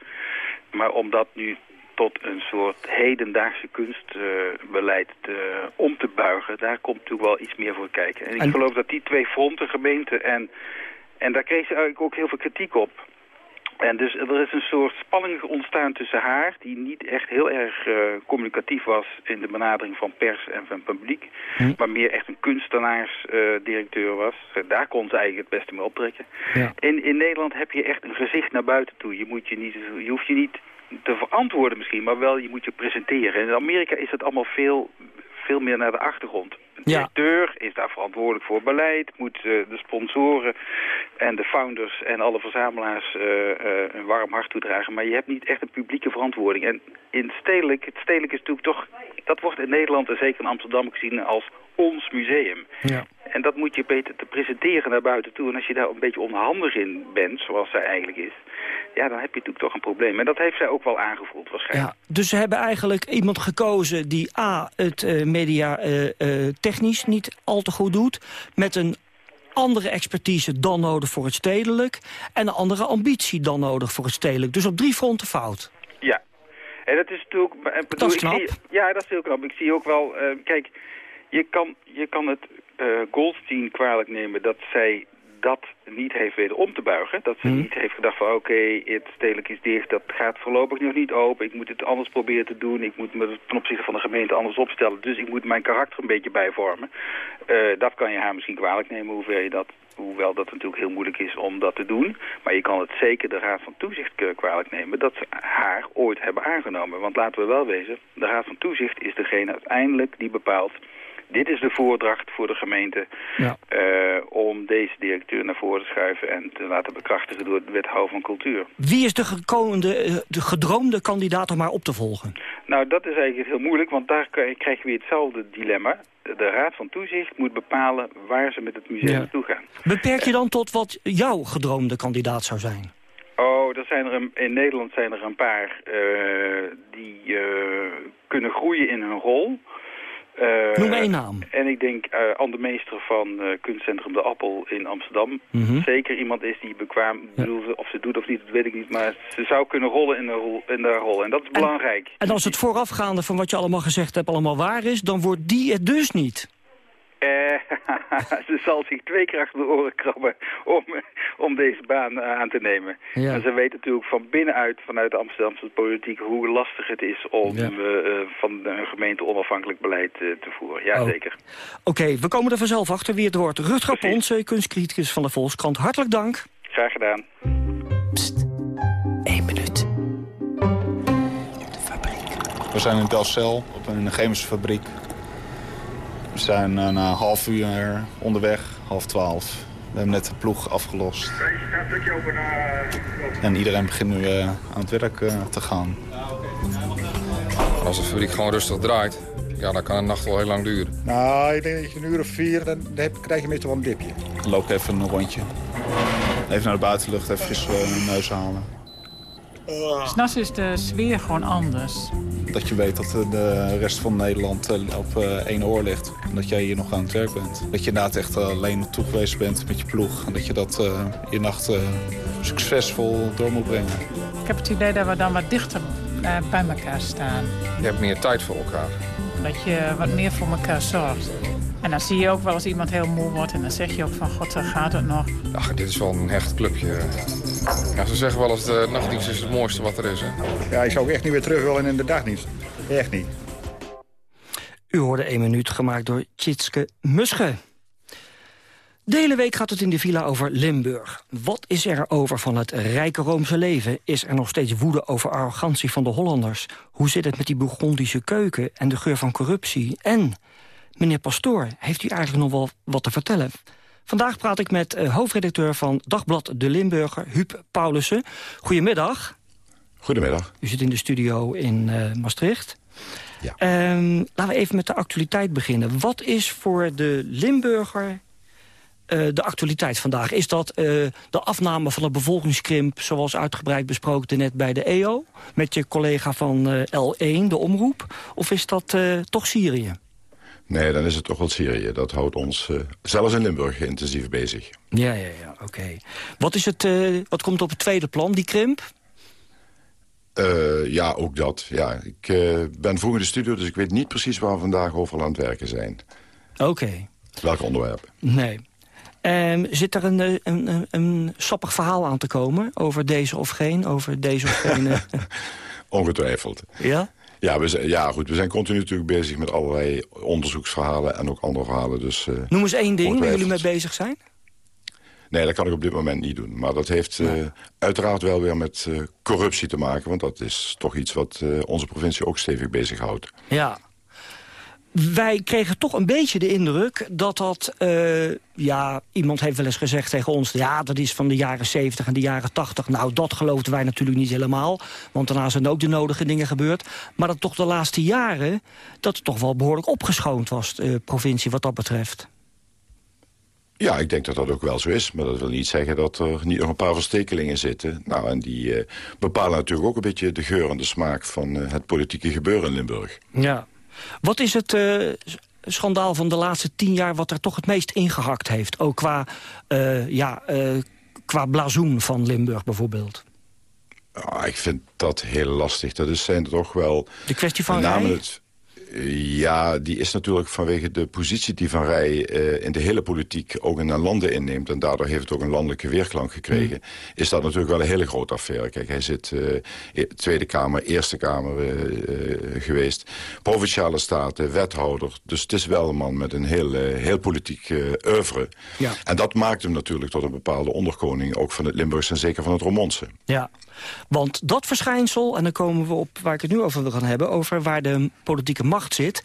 Maar om dat nu tot een soort hedendaagse kunstbeleid te- om te buigen... daar komt natuurlijk wel iets meer voor kijken. En ik geloof dat die twee fronten, gemeente en... en daar kreeg ze eigenlijk ook heel veel kritiek op... En dus er is een soort spanning ontstaan tussen haar... die niet echt heel erg eh, communicatief was in de benadering van pers en van publiek... maar meer echt een kunstenaarsdirecteur was. Eh, Daar kon ze eigenlijk het beste mee optrekken. In, in Nederland heb je echt een gezicht naar buiten toe. Je, moet je, niet, je hoeft je niet te verantwoorden misschien, maar wel je moet je presenteren. En in Amerika is het allemaal veel, veel meer naar de achtergrond. Een directeur is daar verantwoordelijk voor beleid, moet eh, de sponsoren en de founders en alle verzamelaars eh, eh, een warm hart toedragen. Maar je hebt niet echt een publieke verantwoording. En in stedelijk, het stedelijk is natuurlijk toch, dat wordt in Nederland en zeker in Amsterdam gezien als ons museum. Ja. En dat moet je beter te presenteren naar buiten toe. En als je daar een beetje onhandig in bent, zoals zij eigenlijk is... ja, dan heb je natuurlijk toch een probleem. En dat heeft zij ook wel aangevoeld waarschijnlijk. Ja, dus ze hebben eigenlijk iemand gekozen die A, het eh, media eh, eh, technisch niet al te goed doet... met een andere expertise dan nodig voor het stedelijk... en een andere ambitie dan nodig voor het stedelijk. Dus op drie fronten fout. Ja. En dat is natuurlijk... bedoel, is ik zie- ja, dat is heel knap. Ik zie ook wel... eh, kijk, je kan, je kan het eh, Goldstein kwalijk nemen dat zij dat niet heeft weten om te buigen. Dat ze niet heeft gedacht van oké, het stedelijk is dicht, dat gaat voorlopig nog niet open. Ik moet het anders proberen te doen. Ik moet me ten opzichte van de gemeente anders opstellen. Dus ik moet mijn karakter een beetje bijvormen. Eh, dat kan je haar misschien kwalijk nemen, hoewel, je dat, hoewel dat natuurlijk heel moeilijk is om dat te doen. Maar je kan het zeker de Raad van Toezicht kwalijk nemen dat ze haar ooit hebben aangenomen. Want laten we wel wezen, de Raad van Toezicht is degene uiteindelijk die bepaalt... Dit is de voordracht voor de gemeente Ja. eh, om deze directeur naar voren te schuiven en te laten bekrachtigen door de wethouder van cultuur. Wie is de, gekomen, eh, de gedroomde kandidaat om haar op te volgen? Nou, dat is eigenlijk heel moeilijk, want daar krijg je weer hetzelfde dilemma. De Raad van Toezicht moet bepalen waar ze met het museum Ja. naartoe gaan. Beperk je dan tot wat jouw gedroomde kandidaat zou zijn? Oh, er zijn er een, in Nederland zijn er een paar eh, die eh, kunnen groeien in hun rol. Eh, Noem één naam. En ik denk eh Anne de Meester van eh, kunstcentrum De Appel in Amsterdam. Mhm. Zeker iemand is die bekwaam, ik bedoel, of ze doet of niet, dat weet ik niet. Maar ze zou kunnen rollen in haar rol. In haar rol. En dat is belangrijk. En als het voorafgaande van wat je allemaal gezegd hebt allemaal waar is... dan wordt die het dus niet. Eh, ze zal zich twee keer achter de oren krabben om, om deze baan eh, aan te nemen. Ja. En ze weet natuurlijk van binnenuit, vanuit de Amsterdamse politiek, hoe lastig het is om Ja. eh, van een gemeente onafhankelijk beleid eh, te voeren. Ja, Oh. zeker. Oké, we komen er vanzelf achter wie het wordt. Rutger Ponce, kunstcriticus van de Volkskrant. Hartelijk dank. Graag gedaan. Eén minuut. We zijn in Delcel op een chemische fabriek. We zijn eh, na een half uur onderweg, half twaalf. We hebben net de ploeg afgelost. En iedereen begint nu eh, aan het werk eh, te gaan. Als de fabriek gewoon rustig draait, ja, dan kan een nacht wel heel lang duren. Nou, ik denk dat je een uur of vier, dan krijg je meestal wel een dipje. Loop even een rondje. Even naar de buitenlucht, even een neus halen. S'nachts is de sfeer gewoon anders. Dat je weet dat de rest van Nederland eh, op eh, één oor ligt. En dat jij hier nog aan het werk bent. Dat je inderdaad echt alleen naartoe geweest bent met je ploeg. En dat je dat eh, je nacht eh, succesvol door moet brengen. Ik heb het idee dat we dan wat dichter eh, bij elkaar staan. Je hebt meer tijd voor elkaar. Dat je wat meer voor elkaar zorgt. En dan zie je ook wel als iemand heel moe wordt. En dan zeg je ook van, god, dan gaat het nog. Ach, dit is wel een hecht clubje. Ja, ze zeggen wel eens de nachtdienst is het mooiste wat er is. Hè? Ja, ik zou ook echt niet weer terug willen in de dagdienst. Echt niet. U hoorde één minuut gemaakt door Tjitske Musche. De hele week gaat het in de villa over Limburg. Wat is er over van het rijke Roomse leven? Is er nog steeds woede over arrogantie van de Hollanders? Hoe zit het met die Bourgondische keuken en de geur van corruptie? En Meneer Pastoor, heeft u eigenlijk nog wel wat te vertellen? Vandaag praat ik met uh, hoofdredacteur van Dagblad De Limburger, Huub Paulussen. Goedemiddag. Goedemiddag. U zit in de studio in uh, Maastricht. Ja. Um, laten we even met de actualiteit beginnen. Wat is voor de Limburger uh, de actualiteit vandaag? Is dat uh, de afname van de bevolkingskrimp... zoals uitgebreid besproken net bij de EO... met je collega van uh, L1, de omroep? Of is dat toch Syrië? Nee, dan is het toch wel Syrië. Dat houdt ons zelfs in Limburg intensief bezig. Ja, ja, ja, oké. Okay. Wat, is het, wat komt op het tweede plan, die krimp? Uh, ja, ook dat. Ja, ik ben vroeg in de studio, dus ik weet niet precies waar we vandaag overal aan het werken zijn. Oké. Okay. Welke onderwerpen? Nee. Um, zit er een, een, een, een, sappig verhaal aan te komen over deze of geen, over deze of geen... Ongetwijfeld. Ja? Ja, we zijn, ja, goed. We zijn continu natuurlijk bezig met allerlei onderzoeksverhalen en ook andere verhalen. Dus, uh, Noem eens één ding waar jullie mee bezig zijn. Nee, dat kan ik op dit moment niet doen. Maar dat heeft uh, uiteraard wel weer met uh, corruptie te maken. Want dat is toch iets wat onze provincie ook stevig bezighoudt. Ja. Wij kregen toch een beetje de indruk dat dat... ja, iemand heeft wel eens gezegd tegen ons... ja, dat is van de jaren 70 en de jaren 80. Nou, dat geloofden wij natuurlijk niet helemaal. Want daarna zijn ook de nodige dingen gebeurd. Maar dat toch de laatste jaren... dat het toch wel behoorlijk opgeschoond was, de provincie, wat dat betreft. Ja, ik denk dat dat ook wel zo is. Maar dat wil niet zeggen dat er niet nog een paar verstekelingen zitten. Nou, en die uh, bepalen natuurlijk ook een beetje de geur en de smaak van uh, het politieke gebeuren in Limburg. Ja. Wat is het uh, schandaal van de laatste tien jaar wat er toch het meest ingehakt heeft? Ook qua, ja, qua blazoen van Limburg bijvoorbeeld. Ah, ik vind dat heel lastig. Dat is, zijn toch wel... De kwestie van het, ja, die is natuurlijk vanwege de positie die Van Rij uh, in de hele politiek ook in landen inneemt... en daardoor heeft het ook een landelijke weerklank gekregen... Mm. is dat natuurlijk wel een hele grote affaire. Kijk, hij zit uh, Tweede Kamer, Eerste Kamer uh, geweest... Provinciale Staten, wethouder. Dus het is wel een man met een heel, heel politiek oeuvre. Ja. En dat maakt hem natuurlijk tot een bepaalde onderkoning... ook van het Limburgs en zeker van het Romonse. Ja, want dat verschijnsel, en dan komen we op waar ik het nu over wil gaan hebben... over waar de politieke macht zit.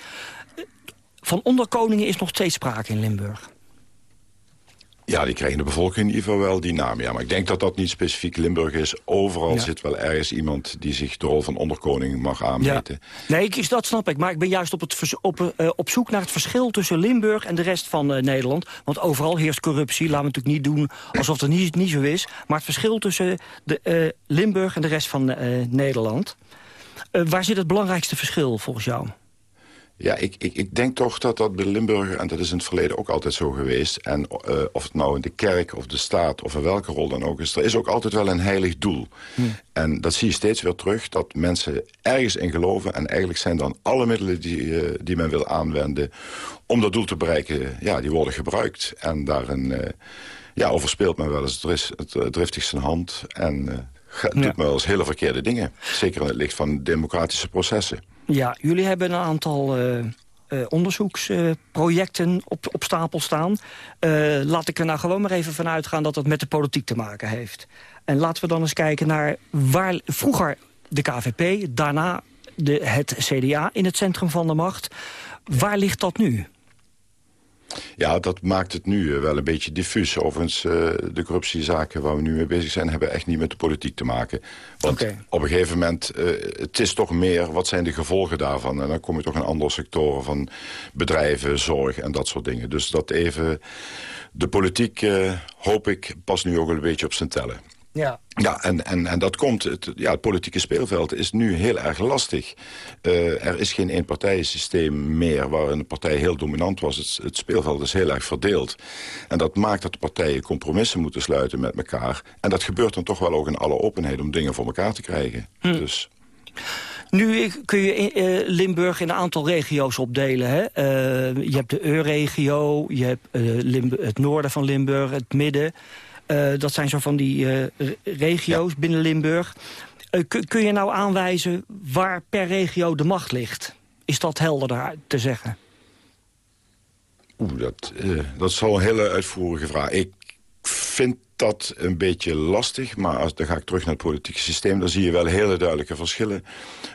Van onderkoningen is nog steeds sprake in Limburg. Ja, die krijgen de bevolking in ieder geval wel die naam. Ja, maar ik denk dat dat niet specifiek Limburg is. Overal ja. zit wel ergens iemand die zich de rol van onderkoning mag aanmeten. Ja. Nee, ik, dat snap ik. Maar ik ben juist op, het, op, uh, op zoek naar het verschil tussen Limburg en de rest van uh, Nederland. Want overal heerst corruptie. Laten we natuurlijk niet doen alsof dat niet, niet zo is. Maar het verschil tussen de, uh, Limburg en de rest van Nederland. waar zit het belangrijkste verschil volgens jou? Ja, ik, ik, ik denk toch dat dat bij Limburger, en dat is in het verleden ook altijd zo geweest... en uh, of het nou in de kerk of de staat of in welke rol dan ook is... er is ook altijd wel een heilig doel. Hm. En dat zie je steeds weer terug, dat mensen ergens in geloven... en eigenlijk zijn dan alle middelen die, uh, die men wil aanwenden... om dat doel te bereiken, ja, die worden gebruikt. En daarin uh, ja, overspeelt men wel eens het, het driftigste hand... en doet ja. men wel eens hele verkeerde dingen. Zeker in het licht van democratische processen. Ja, jullie hebben een aantal uh, uh, onderzoeksprojecten op, op stapel staan. laat ik er nou gewoon maar even van uitgaan dat het met de politiek te maken heeft. En laten we dan eens kijken naar waar vroeger de KVP, daarna de, het CDA in het centrum van de macht. Waar ligt dat nu? Ja, dat maakt het nu wel een beetje diffuus. Overigens, uh, de corruptiezaken waar we nu mee bezig zijn... hebben echt niet met de politiek te maken. Want okay. op een gegeven moment, uh, het is toch meer... wat zijn de gevolgen daarvan? En dan kom je toch in andere sectoren van bedrijven, zorg en dat soort dingen. Dus dat even... De politiek, hoop ik, past nu ook een beetje op zijn tellen. Ja. Ja, en, en, en dat komt, het, ja, het politieke speelveld is nu heel erg lastig. Uh, er is geen eenpartijensysteem meer waarin een partij heel dominant was. Het, het, speelveld is heel erg verdeeld. En dat maakt dat de partijen compromissen moeten sluiten met elkaar. En dat gebeurt dan toch wel ook in alle openheid om dingen voor elkaar te krijgen. Hm. Dus... Nu kun je in, uh, Limburg in een aantal regio's opdelen. Hè? Uh, je hebt de EU-regio, je hebt het noorden van Limburg, het midden... Uh, dat zijn zo van die uh, regio's ja. binnen Limburg. Uh, kun je nou aanwijzen waar per regio de macht ligt? Is dat helderder te zeggen? Oeh, dat, dat is al een hele uitvoerige vraag. Ik vind dat een beetje lastig, maar als, dan ga ik terug naar het politieke systeem... dan zie je wel hele duidelijke verschillen.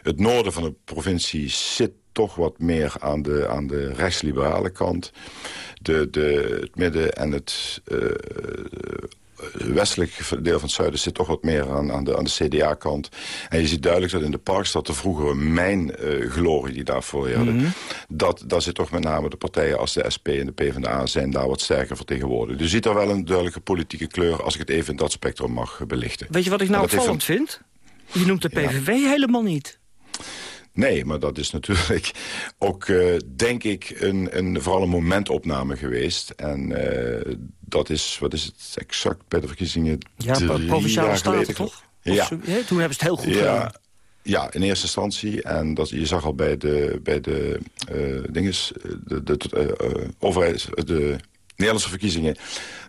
Het noorden van de provincie zit toch wat meer aan de, aan de rechtsliberale kant. De, de, het midden en het uh, westelijke deel van het zuiden zit toch wat meer aan, aan de, aan de CDA-kant. En je ziet duidelijk dat in de Parkstad de vroegere mijn-glorie uh, die daarvoor hadden... Mm -hmm. dat, daar zit toch met name de partijen als de SP en de PvdA zijn daar wat sterker vertegenwoordigd. Dus je ziet er wel een duidelijke politieke kleur als ik het even in dat spectrum mag belichten. Weet je wat ik nou opvallend vind? Je noemt de PVV ja. helemaal niet. Nee, maar dat is natuurlijk ook, uh, denk ik, een, een, vooral een momentopname geweest. En uh, dat is, wat is het exact bij de verkiezingen? Ja, Provinciale Staten, toch? Ja. Zo, ja. Toen hebben ze het heel goed ja. gedaan. Ja, in eerste instantie. En dat, je zag al bij de, bij de uh, dinges, de, de, de overheid, de Nederlandse verkiezingen,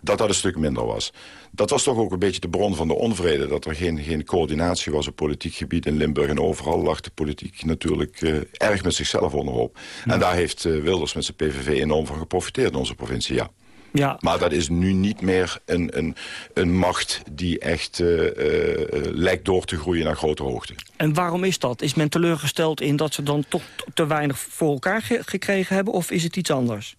dat dat een stuk minder was. Dat was toch ook een beetje de bron van de onvrede. Dat er geen, geen coördinatie was op politiek gebied in Limburg. En overal lag de politiek natuurlijk uh, erg met zichzelf onderop. Ja. En daar heeft uh, Wilders met zijn PVV enorm van geprofiteerd in onze provincie, ja. Ja. Maar dat is nu niet meer een, een, een macht die echt uh, lijkt door te groeien naar grote hoogte. En waarom is dat? Is men teleurgesteld in dat ze dan toch te weinig voor elkaar ge gekregen hebben? Of is het iets anders?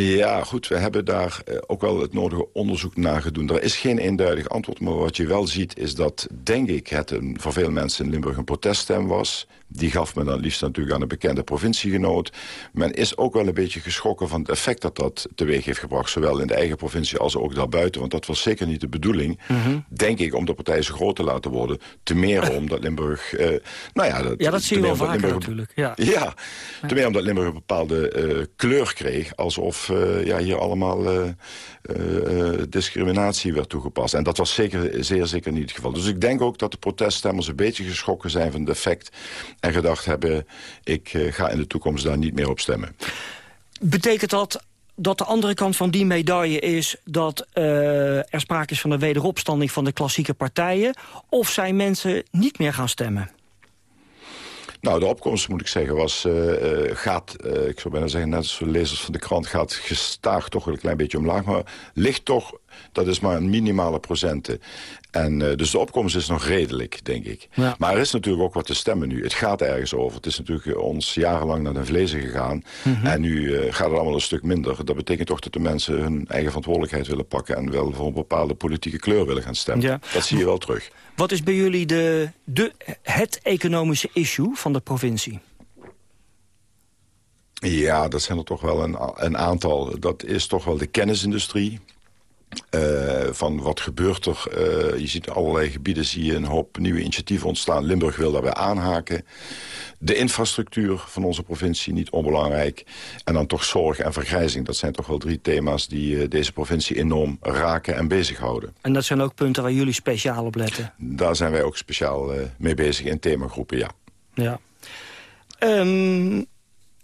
Ja, goed, we hebben daar uh, ook wel het nodige onderzoek naar gedaan. Er is geen eenduidig antwoord, maar wat je wel ziet is dat, denk ik, het een, voor veel mensen in Limburg een proteststem was. Die gaf men dan liefst natuurlijk aan een bekende provinciegenoot. Men is ook wel een beetje geschrokken van het effect dat dat teweeg heeft gebracht. Zowel in de eigen provincie als ook daarbuiten. Want dat was zeker niet de bedoeling, Mhm. mm -hmm. denk ik, om de partij zo groot te laten worden. Te meer omdat Limburg... Uh, nou ja, dat, ja, dat zie je wel vaker Limburg, natuurlijk. Ja. ja, te meer omdat Limburg een bepaalde uh, kleur kreeg. Alsof uh, ja, hier allemaal discriminatie werd toegepast. En dat was zeker, zeer zeker niet het geval. Dus ik denk ook dat de proteststemmers een beetje geschrokken zijn van het effect en gedacht hebben, ik uh, ga in de toekomst daar niet meer op stemmen. Betekent dat dat de andere kant van die medaille is... dat uh, er sprake is van een wederopstanding van de klassieke partijen... of zijn mensen niet meer gaan stemmen? Nou, de opkomst, moet ik zeggen, was, uh, gaat, uh, ik zou bijna zeggen, net als de lezers van de krant, gaat gestaag toch wel een klein beetje omlaag. Maar ligt toch, dat is maar een minimale procenten. En uh, dus de opkomst is nog redelijk, denk ik. Ja. Maar er is natuurlijk ook wat te stemmen nu. Het gaat ergens over. Het is natuurlijk ons jarenlang naar de vlezen gegaan. Mhm. Mm -hmm. En nu gaat het allemaal een stuk minder. Dat betekent toch dat de mensen hun eigen verantwoordelijkheid willen pakken... en wel voor een bepaalde politieke kleur willen gaan stemmen. Ja. Dat zie je wel terug. Wat is bij jullie de, de, het economische issue van de provincie? Ja, dat zijn er toch wel een, een aantal. Dat is toch wel de kennisindustrie. Uh, van wat gebeurt er. Uh, je ziet in allerlei gebieden zie je een hoop nieuwe initiatieven ontstaan. Limburg wil daarbij aanhaken. De infrastructuur van onze provincie, niet onbelangrijk. En dan toch zorg en vergrijzing. Dat zijn toch wel drie thema's die uh, deze provincie enorm raken en bezighouden. En dat zijn ook punten waar jullie speciaal op letten? Daar zijn wij ook speciaal mee bezig in themagroepen, ja. Ja. Um,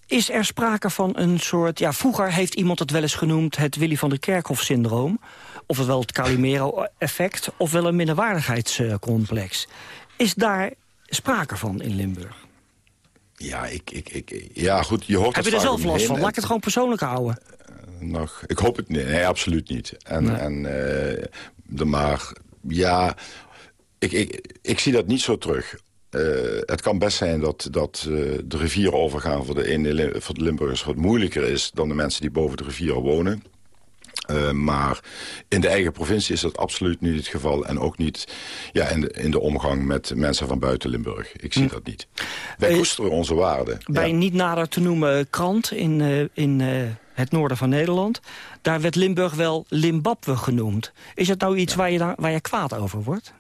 is er sprake van een soort... Ja, vroeger heeft iemand het wel eens genoemd het Willy van der Kerkhof-syndroom. Ofwel het Calimero-effect, ofwel een minderwaardigheidscomplex. Is daar sprake van in Limburg? Ja, ik, ik, ik, ja goed, je hoort Heb je er zelf last van? Laat ik het gewoon persoonlijk houden. Uh, nog, ik hoop het niet. Nee, absoluut niet. En, nee. en uh, de maar, ja, ik, ik, ik zie dat niet zo terug. Uh, het kan best zijn dat, dat uh, de rivier overgaan voor de, ene, voor de Limburgers wat moeilijker is... dan de mensen die boven de rivier wonen. Uh, maar in de eigen provincie is dat absoluut niet het geval. En ook niet ja, in, de, in de omgang met mensen van buiten Limburg. Ik zie hm. dat niet. Wij koesteren onze waarden. Bij ja. niet nader te noemen krant in, in het noorden van Nederland... daar werd Limburg wel Limbabwe genoemd. Is het nou iets ja. waar, je daar, waar je kwaad over wordt?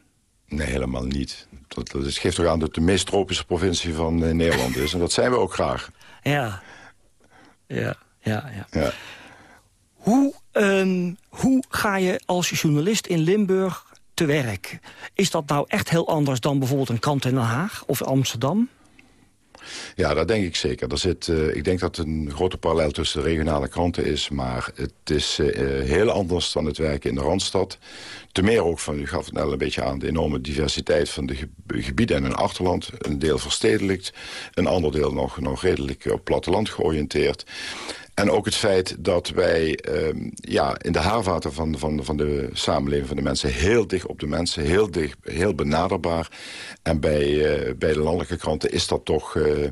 Nee, helemaal niet. Dat, geeft toch aan dat het de meest tropische provincie van uh, Nederland is. En dat zijn we ook graag. Ja. Ja, ja, ja. ja. Hoe, um, hoe ga je als journalist in Limburg te werk? Is dat nou echt heel anders dan bijvoorbeeld een krant in Den Haag of Amsterdam? Ja, dat denk ik zeker. Er zit, uh, ik denk dat een grote parallel tussen de regionale kranten is. Maar het is uh, heel anders dan het werken in de Randstad. Te meer ook van, u gaf het net een beetje aan... de enorme diversiteit van de ge gebieden en hun achterland. Een deel verstedelijkt, een ander deel nog, nog redelijk op platteland georiënteerd. En ook het feit dat wij ehm, ja, in de haarvaten van, van, van de samenleving van de mensen... heel dicht op de mensen, heel, dicht, heel benaderbaar. En bij, uh, bij de landelijke kranten is dat toch... Uh,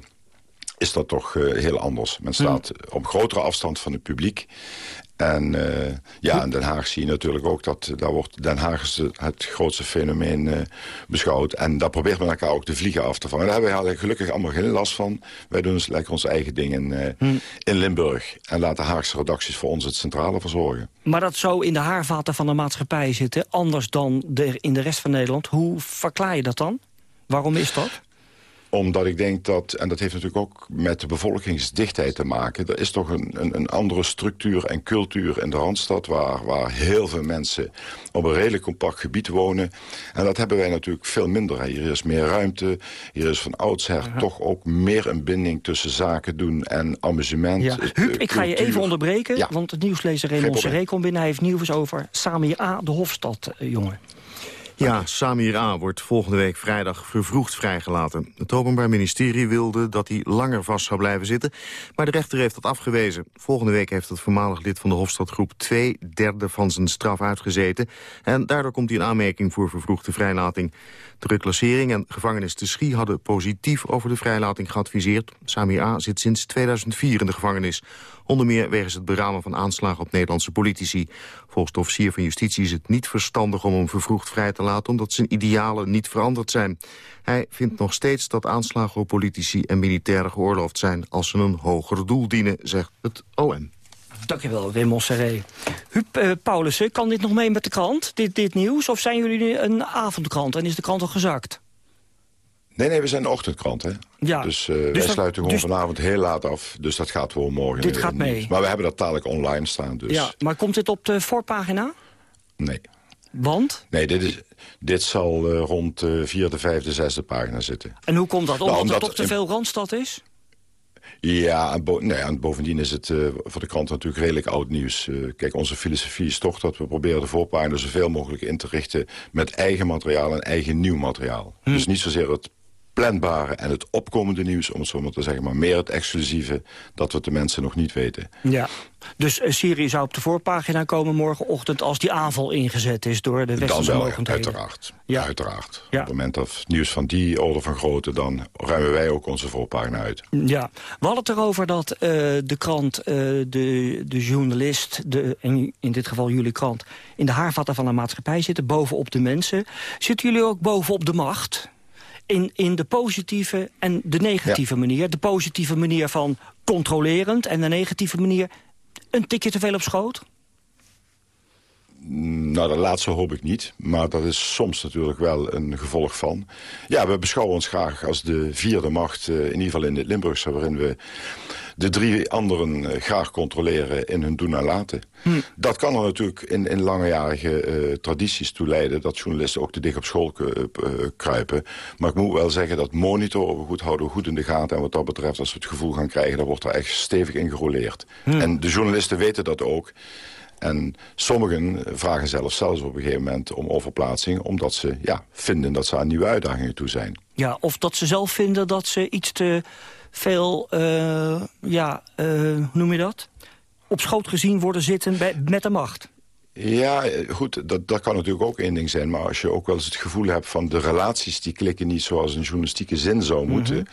is dat toch uh, heel anders. Men staat op grotere afstand van het publiek. En uh, ja, in Den Haag zie je natuurlijk ook dat daar wordt Den Haag het grootste fenomeen uh, beschouwd. En daar probeert men elkaar ook de vliegen af te vangen. Daar hebben we gelukkig allemaal geen last van. Wij doen dus lekker onze eigen dingen uh, hmm. in Limburg. En laten Haagse redacties voor ons het centrale verzorgen. Maar dat zo in de haarvaten van de maatschappij zitten, anders dan de, in de rest van Nederland. Hoe verklaar je dat dan? Waarom is dat? Omdat ik denk dat, en dat heeft natuurlijk ook met de bevolkingsdichtheid te maken... er is toch een, een, een, andere structuur en cultuur in de Randstad... Waar, waar heel veel mensen op een redelijk compact gebied wonen. En dat hebben wij natuurlijk veel minder. Hier is meer ruimte, hier is van oudsher toch ook meer een binding... tussen zaken doen en amusement. Ja. Huub, ik ga je even onderbreken, ja. want het nieuwslezer Raymond Seré komt binnen. Hij heeft nieuws over Samir A, de Hofstad, eh, jongen. Ja, Samir A. wordt volgende week vrijdag vervroegd vrijgelaten. Het Openbaar Ministerie wilde dat hij langer vast zou blijven zitten... maar de rechter heeft dat afgewezen. Volgende week heeft het voormalig lid van de Hofstadgroep... twee derde van zijn straf uitgezeten... en daardoor komt hij in aanmerking voor vervroegde vrijlating. De reclassering en gevangenis de Schie hadden positief over de vrijlating geadviseerd. Samir A. zit sinds 2004 in de gevangenis. Onder meer wegens het beramen van aanslagen op Nederlandse politici. Volgens de officier van justitie is het niet verstandig om hem vervroegd vrij te laten... omdat zijn idealen niet veranderd zijn. Hij vindt nog steeds dat aanslagen op politici en militairen geoorloofd zijn... als ze een hoger doel dienen, zegt het OM. Dankjewel, Wim Serré. Huub uh, Paulussen, kan dit nog mee met de krant, dit, dit nieuws? Of zijn jullie een avondkrant en is de krant al gezakt? Nee, nee, we zijn een ochtendkrant, hè. Ja. Dus, uh, dus wij sluiten gewoon dus... vanavond heel laat af. Dus dat gaat gewoon morgen. Dit gaat mee. Maar we hebben dat dadelijk online staan. Dus. Ja, maar komt dit op de voorpagina? Nee. Want? Nee, dit, is, dit zal uh, rond de vierde, vijfde, zesde pagina zitten. En hoe komt dat? Omdat, nou, omdat het toch te veel Randstad is? Ja, en, bo nee, en bovendien is het uh, voor de krant natuurlijk redelijk oud nieuws. Uh, kijk, onze filosofie is toch dat we proberen de voorpagina zoveel mogelijk in te richten... met eigen materiaal en eigen nieuw materiaal. Hm. Dus niet zozeer het planbare en het opkomende nieuws, om het zo maar te zeggen... maar meer het exclusieve, dat we de mensen nog niet weten. Ja, dus uh, Syrië zou op de voorpagina komen morgenochtend... als die aanval ingezet is door de westerse dan wel, uiteraard. Ja. uiteraard. Ja. Op het moment dat nieuws van die orde van grootte... dan ruimen wij ook onze voorpagina uit. Ja, we hadden het erover dat uh, de krant, uh, de, de journalist... De, in, in dit geval jullie krant, in de haarvatten van de maatschappij zitten... bovenop de mensen. Zitten jullie ook bovenop de macht in, in de positieve en de negatieve manier. De positieve manier van controlerend en de negatieve manier een tikje te veel op schoot? Nou, dat laatste hoop ik niet. Maar dat is soms natuurlijk wel een gevolg van. Ja, we beschouwen ons graag als de vierde macht, uh, in ieder geval in het Limburgse... waarin we de drie anderen uh, graag controleren in hun doen en laten. Hm. Dat kan er natuurlijk in, in langejarige uh, tradities toe leiden... dat journalisten ook te dicht op school kruipen. Maar ik moet wel zeggen dat monitoren goed houden, goed in de gaten. En wat dat betreft, als we het gevoel gaan krijgen... dan wordt er echt stevig in geroleerd. Hm. En de journalisten weten dat ook... En sommigen vragen zelfs zelfs op een gegeven moment om overplaatsing... omdat ze ja, vinden dat ze aan nieuwe uitdagingen toe zijn. Ja, of dat ze zelf vinden dat ze iets te veel, uh, ja, uh, hoe noem je dat? Op schoot gezien worden zitten bij, met de macht. Ja, goed, dat, dat kan natuurlijk ook één ding zijn. Maar als je ook wel eens het gevoel hebt van de relaties... die klikken niet zoals een journalistieke zin zou moeten... Mhm.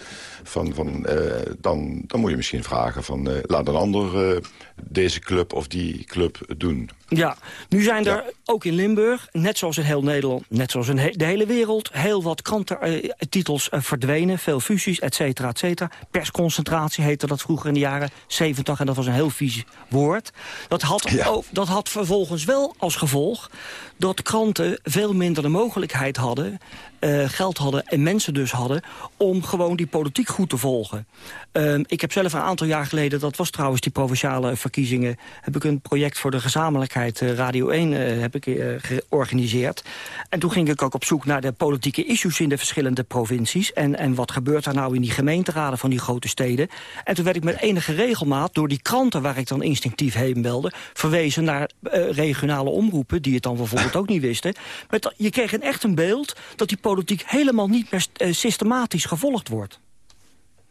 van, van, uh, dan, dan moet je misschien vragen van... Uh, laat een ander uh, deze club of die club doen. Ja, nu zijn er ook in Limburg, net zoals in heel Nederland... net zoals in he de hele wereld, heel wat krantentitels verdwenen. Veel fusies, et cetera, et cetera. Persconcentratie heette dat vroeger in de jaren 70... en dat was een heel vies woord. Dat had, ja. dat had vervolgens wel als gevolg dat kranten veel minder de mogelijkheid hadden... Uh, geld hadden en mensen dus hadden... om gewoon die politiek goed te volgen. Uh, ik heb zelf een aantal jaar geleden... dat was trouwens die provinciale verkiezingen... heb ik een project voor de gezamenlijkheid uh, Radio 1 uh, heb ik, georganiseerd. En toen ging ik ook op zoek naar de politieke issues... in de verschillende provincies. En, en wat gebeurt er nou in die gemeenteraden van die grote steden. En toen werd ik met enige regelmaat door die kranten... waar ik dan instinctief heen belde... verwezen naar regionale omroepen... die het dan bijvoorbeeld ook niet wisten. Maar je kreeg een echt een beeld dat die politiek helemaal niet meer uh, systematisch gevolgd wordt.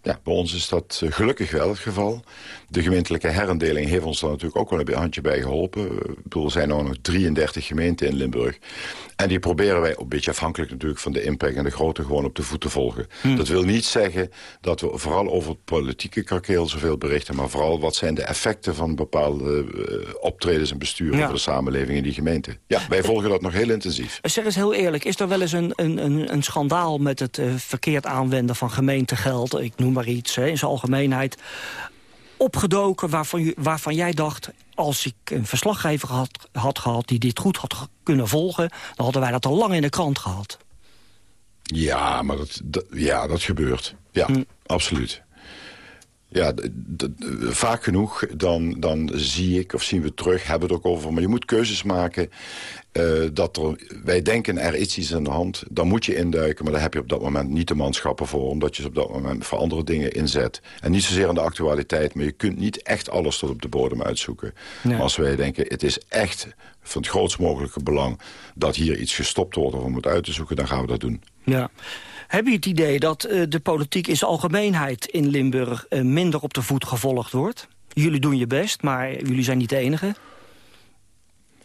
Ja, bij ons is dat eh, gelukkig wel het geval. De gemeentelijke herindeling heeft ons daar natuurlijk ook wel een handje bij geholpen. Ik bedoel, er zijn nu nog 33 gemeenten in Limburg. En die proberen wij, een beetje afhankelijk natuurlijk van de impact en de grootte, gewoon op de voet te volgen. Hm. Dat wil niet zeggen dat we vooral over het politieke kakeel zoveel berichten, maar vooral wat zijn de effecten van bepaalde uh, optredens en besturen Ja. voor de samenleving in die gemeente. Ja, wij volgen dat nog heel intensief. Zeg eens heel eerlijk, is er wel eens een, een, een, een schandaal met het eh, verkeerd aanwenden van gemeentegeld, ik noem maar iets, hè, in zijn algemeenheid, opgedoken waarvan, waarvan jij dacht, als ik een verslaggever had, had gehad die dit goed had kunnen volgen, dan hadden wij dat al lang in de krant gehad. Ja, maar dat, dat- ja, dat gebeurt. Ja, absoluut. Ja, vaak genoeg dan, dan zie ik of zien we terug, hebben we het ook over. Maar je moet keuzes maken eh, dat er, wij denken er is iets aan de hand. Dan moet je induiken, maar daar heb je op dat moment niet de manschappen voor. Omdat je ze op dat moment voor andere dingen inzet. En niet zozeer aan de actualiteit, maar je kunt niet echt alles tot op de bodem uitzoeken. Nee. Maar als wij denken, het is echt van het grootst mogelijke belang... dat hier iets gestopt wordt of om het uit te zoeken, dan gaan we dat doen. Ja. Heb je het idee dat eh, de politiek in zijn algemeenheid in Limburg eh, minder op de voet gevolgd wordt? Jullie doen je best, maar jullie zijn niet de enige.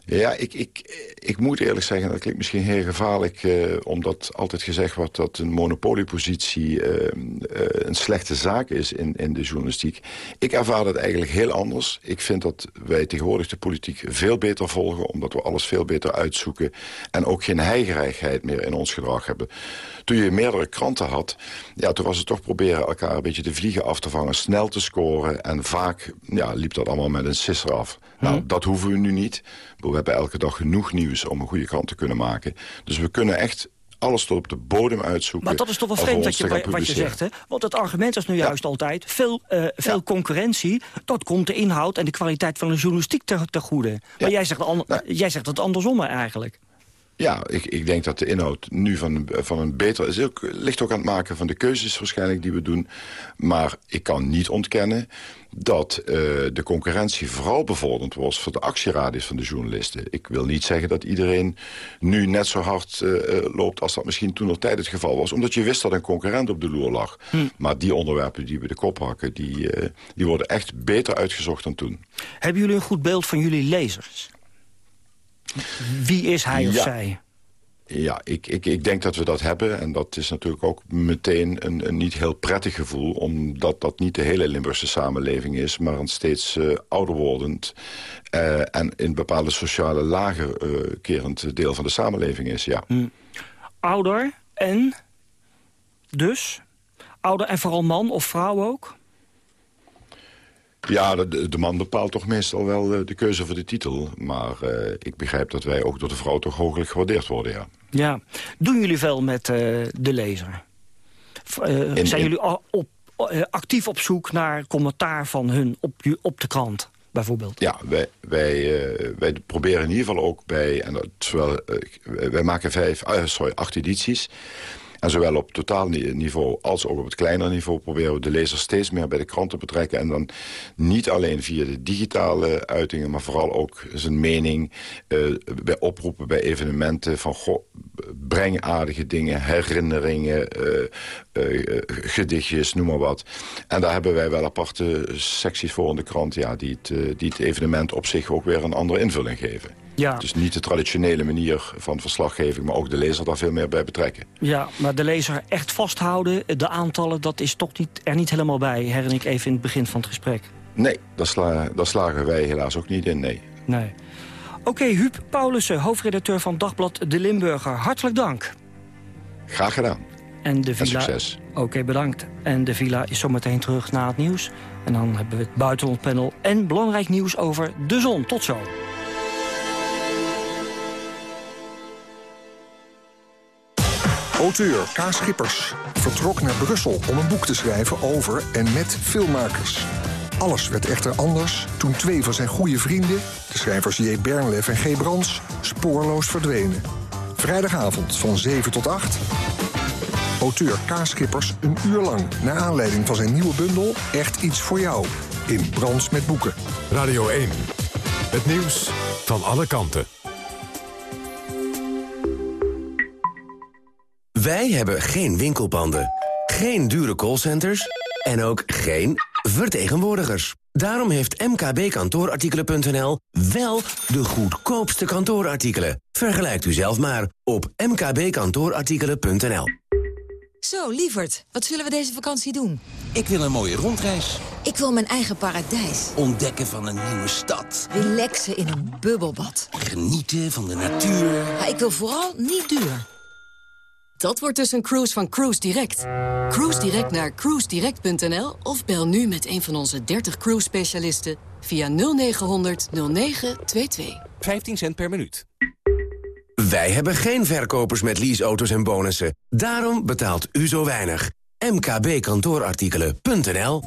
Ja, ik, ik, ik moet eerlijk zeggen, dat klinkt misschien heel gevaarlijk... Eh, omdat altijd gezegd wordt dat een monopoliepositie eh, eh, een slechte zaak is in, in de journalistiek. Ik ervaar dat eigenlijk heel anders. Ik vind dat wij tegenwoordig de politiek veel beter volgen... omdat we alles veel beter uitzoeken... en ook geen heigerigheid meer in ons gedrag hebben. Toen je meerdere kranten had, ja, toen was het toch proberen elkaar een beetje de vliegen af te vangen... snel te scoren en vaak ja, liep dat allemaal met een sisser af. Nou, dat hoeven we nu niet. We hebben elke dag genoeg nieuws om een goede krant te kunnen maken. Dus we kunnen echt alles tot op de bodem uitzoeken. Maar dat is toch wel vreemd dat te je, wat je zegt, hè? Want het argument is nu juist altijd... veel, eh, veel concurrentie, dat komt de inhoud en de kwaliteit van de journalistiek te, te goede. Maar jij zegt, an- jij zegt het andersom eigenlijk. Ja, ik, ik denk dat de inhoud nu van, van een beter... is ook, ligt ook aan het maken van de keuzes waarschijnlijk die we doen. Maar ik kan niet ontkennen dat eh, de concurrentie vooral bevorderend was... voor de actieradius van de journalisten. Ik wil niet zeggen dat iedereen nu net zo hard eh, eh, loopt... als dat misschien toen nog tijd het geval was. Omdat je wist dat een concurrent op de loer lag. Maar die onderwerpen die we de kop hakken... Die, die worden echt beter uitgezocht dan toen. Hebben jullie een goed beeld van jullie lezers? Wie is hij of Ja. zij? Ja, ik, ik, ik denk dat we dat hebben. En dat is natuurlijk ook meteen een, een niet heel prettig gevoel... omdat dat niet de hele Limburgse samenleving is... maar een steeds eh, ouder wordend eh, en in bepaalde sociale lagen eh, kerend deel van de samenleving is. Ja. Ouder en dus? Ouder en vooral man of vrouw ook? Ja, de, de man bepaalt toch meestal wel eh, de keuze voor de titel. Maar eh, ik begrijp dat wij ook door de vrouw toch hooglijk gewaardeerd worden, ja. Ja. Doen jullie veel met eh, de lezer? In- zijn in- jullie op, actief op zoek naar commentaar van hun op, op de krant, bijvoorbeeld? Ja, wij, wij, wij proberen in ieder geval ook bij... En dat, zowel, eh, wij maken vijf, sorry, acht edities. En zowel op totaal ni- niveau als ook op het kleinere niveau... proberen we de lezer steeds meer bij de krant te betrekken. En dan niet alleen via de digitale uitingen... maar vooral ook zijn mening eh, bij oproepen, bij evenementen... van goh, breng aardige dingen, herinneringen, eh, eh, gedichtjes, noem maar wat. En daar hebben wij wel aparte secties voor in de krant... Ja, die, die het evenement op zich ook weer een andere invulling geven. Ja. Dus niet de traditionele manier van verslaggeving... maar ook de lezer daar veel meer bij betrekken. Ja, maar de lezer echt vasthouden, de aantallen, dat is toch niet, er niet helemaal bij, herinner ik even in het begin van het gesprek. Nee, daar, sla, daar slagen wij helaas ook niet in, nee. Nee. Oké, Huub Paulussen, hoofdredacteur van Dagblad De Limburger. Hartelijk dank. Graag gedaan. En de En villa... succes. Oké, bedankt. En de villa is zometeen terug na het nieuws. En dan hebben we het buitenlandpanel en belangrijk nieuws over de zon. Tot zo. Auteur K. Schippers vertrok naar Brussel om een boek te schrijven over en met filmmakers. Alles werd echter anders toen twee van zijn goede vrienden, de schrijvers J. Bernlef en G. Brands, spoorloos verdwenen. Vrijdagavond van 7 tot 8. Auteur K. Schippers een uur lang naar aanleiding van zijn nieuwe bundel Echt iets voor jou in Brands met boeken. Radio 1. Het nieuws van alle kanten. Wij hebben geen winkelpanden, geen dure callcenters En ook geen vertegenwoordigers. Daarom heeft mkbkantoorartikelen.nl wel de goedkoopste kantoorartikelen. Vergelijkt u zelf maar op mkbkantoorartikelen.nl. Zo, lieverd, wat zullen we deze vakantie doen? Ik wil een mooie rondreis. Ik wil mijn eigen paradijs. Ontdekken van een nieuwe stad. Relaxen in een bubbelbad. Genieten van de natuur. Ja, ik wil vooral niet duur. Dat wordt dus een cruise van Cruise Direct. Cruise Direct naar cruisedirect.nl of bel nu met een van onze 30 cruise specialisten via 0900 0922. 15 cent per minuut. Wij hebben geen verkopers met leaseauto's en bonussen. Daarom betaalt u zo weinig. mkbkantoorartikelen.nl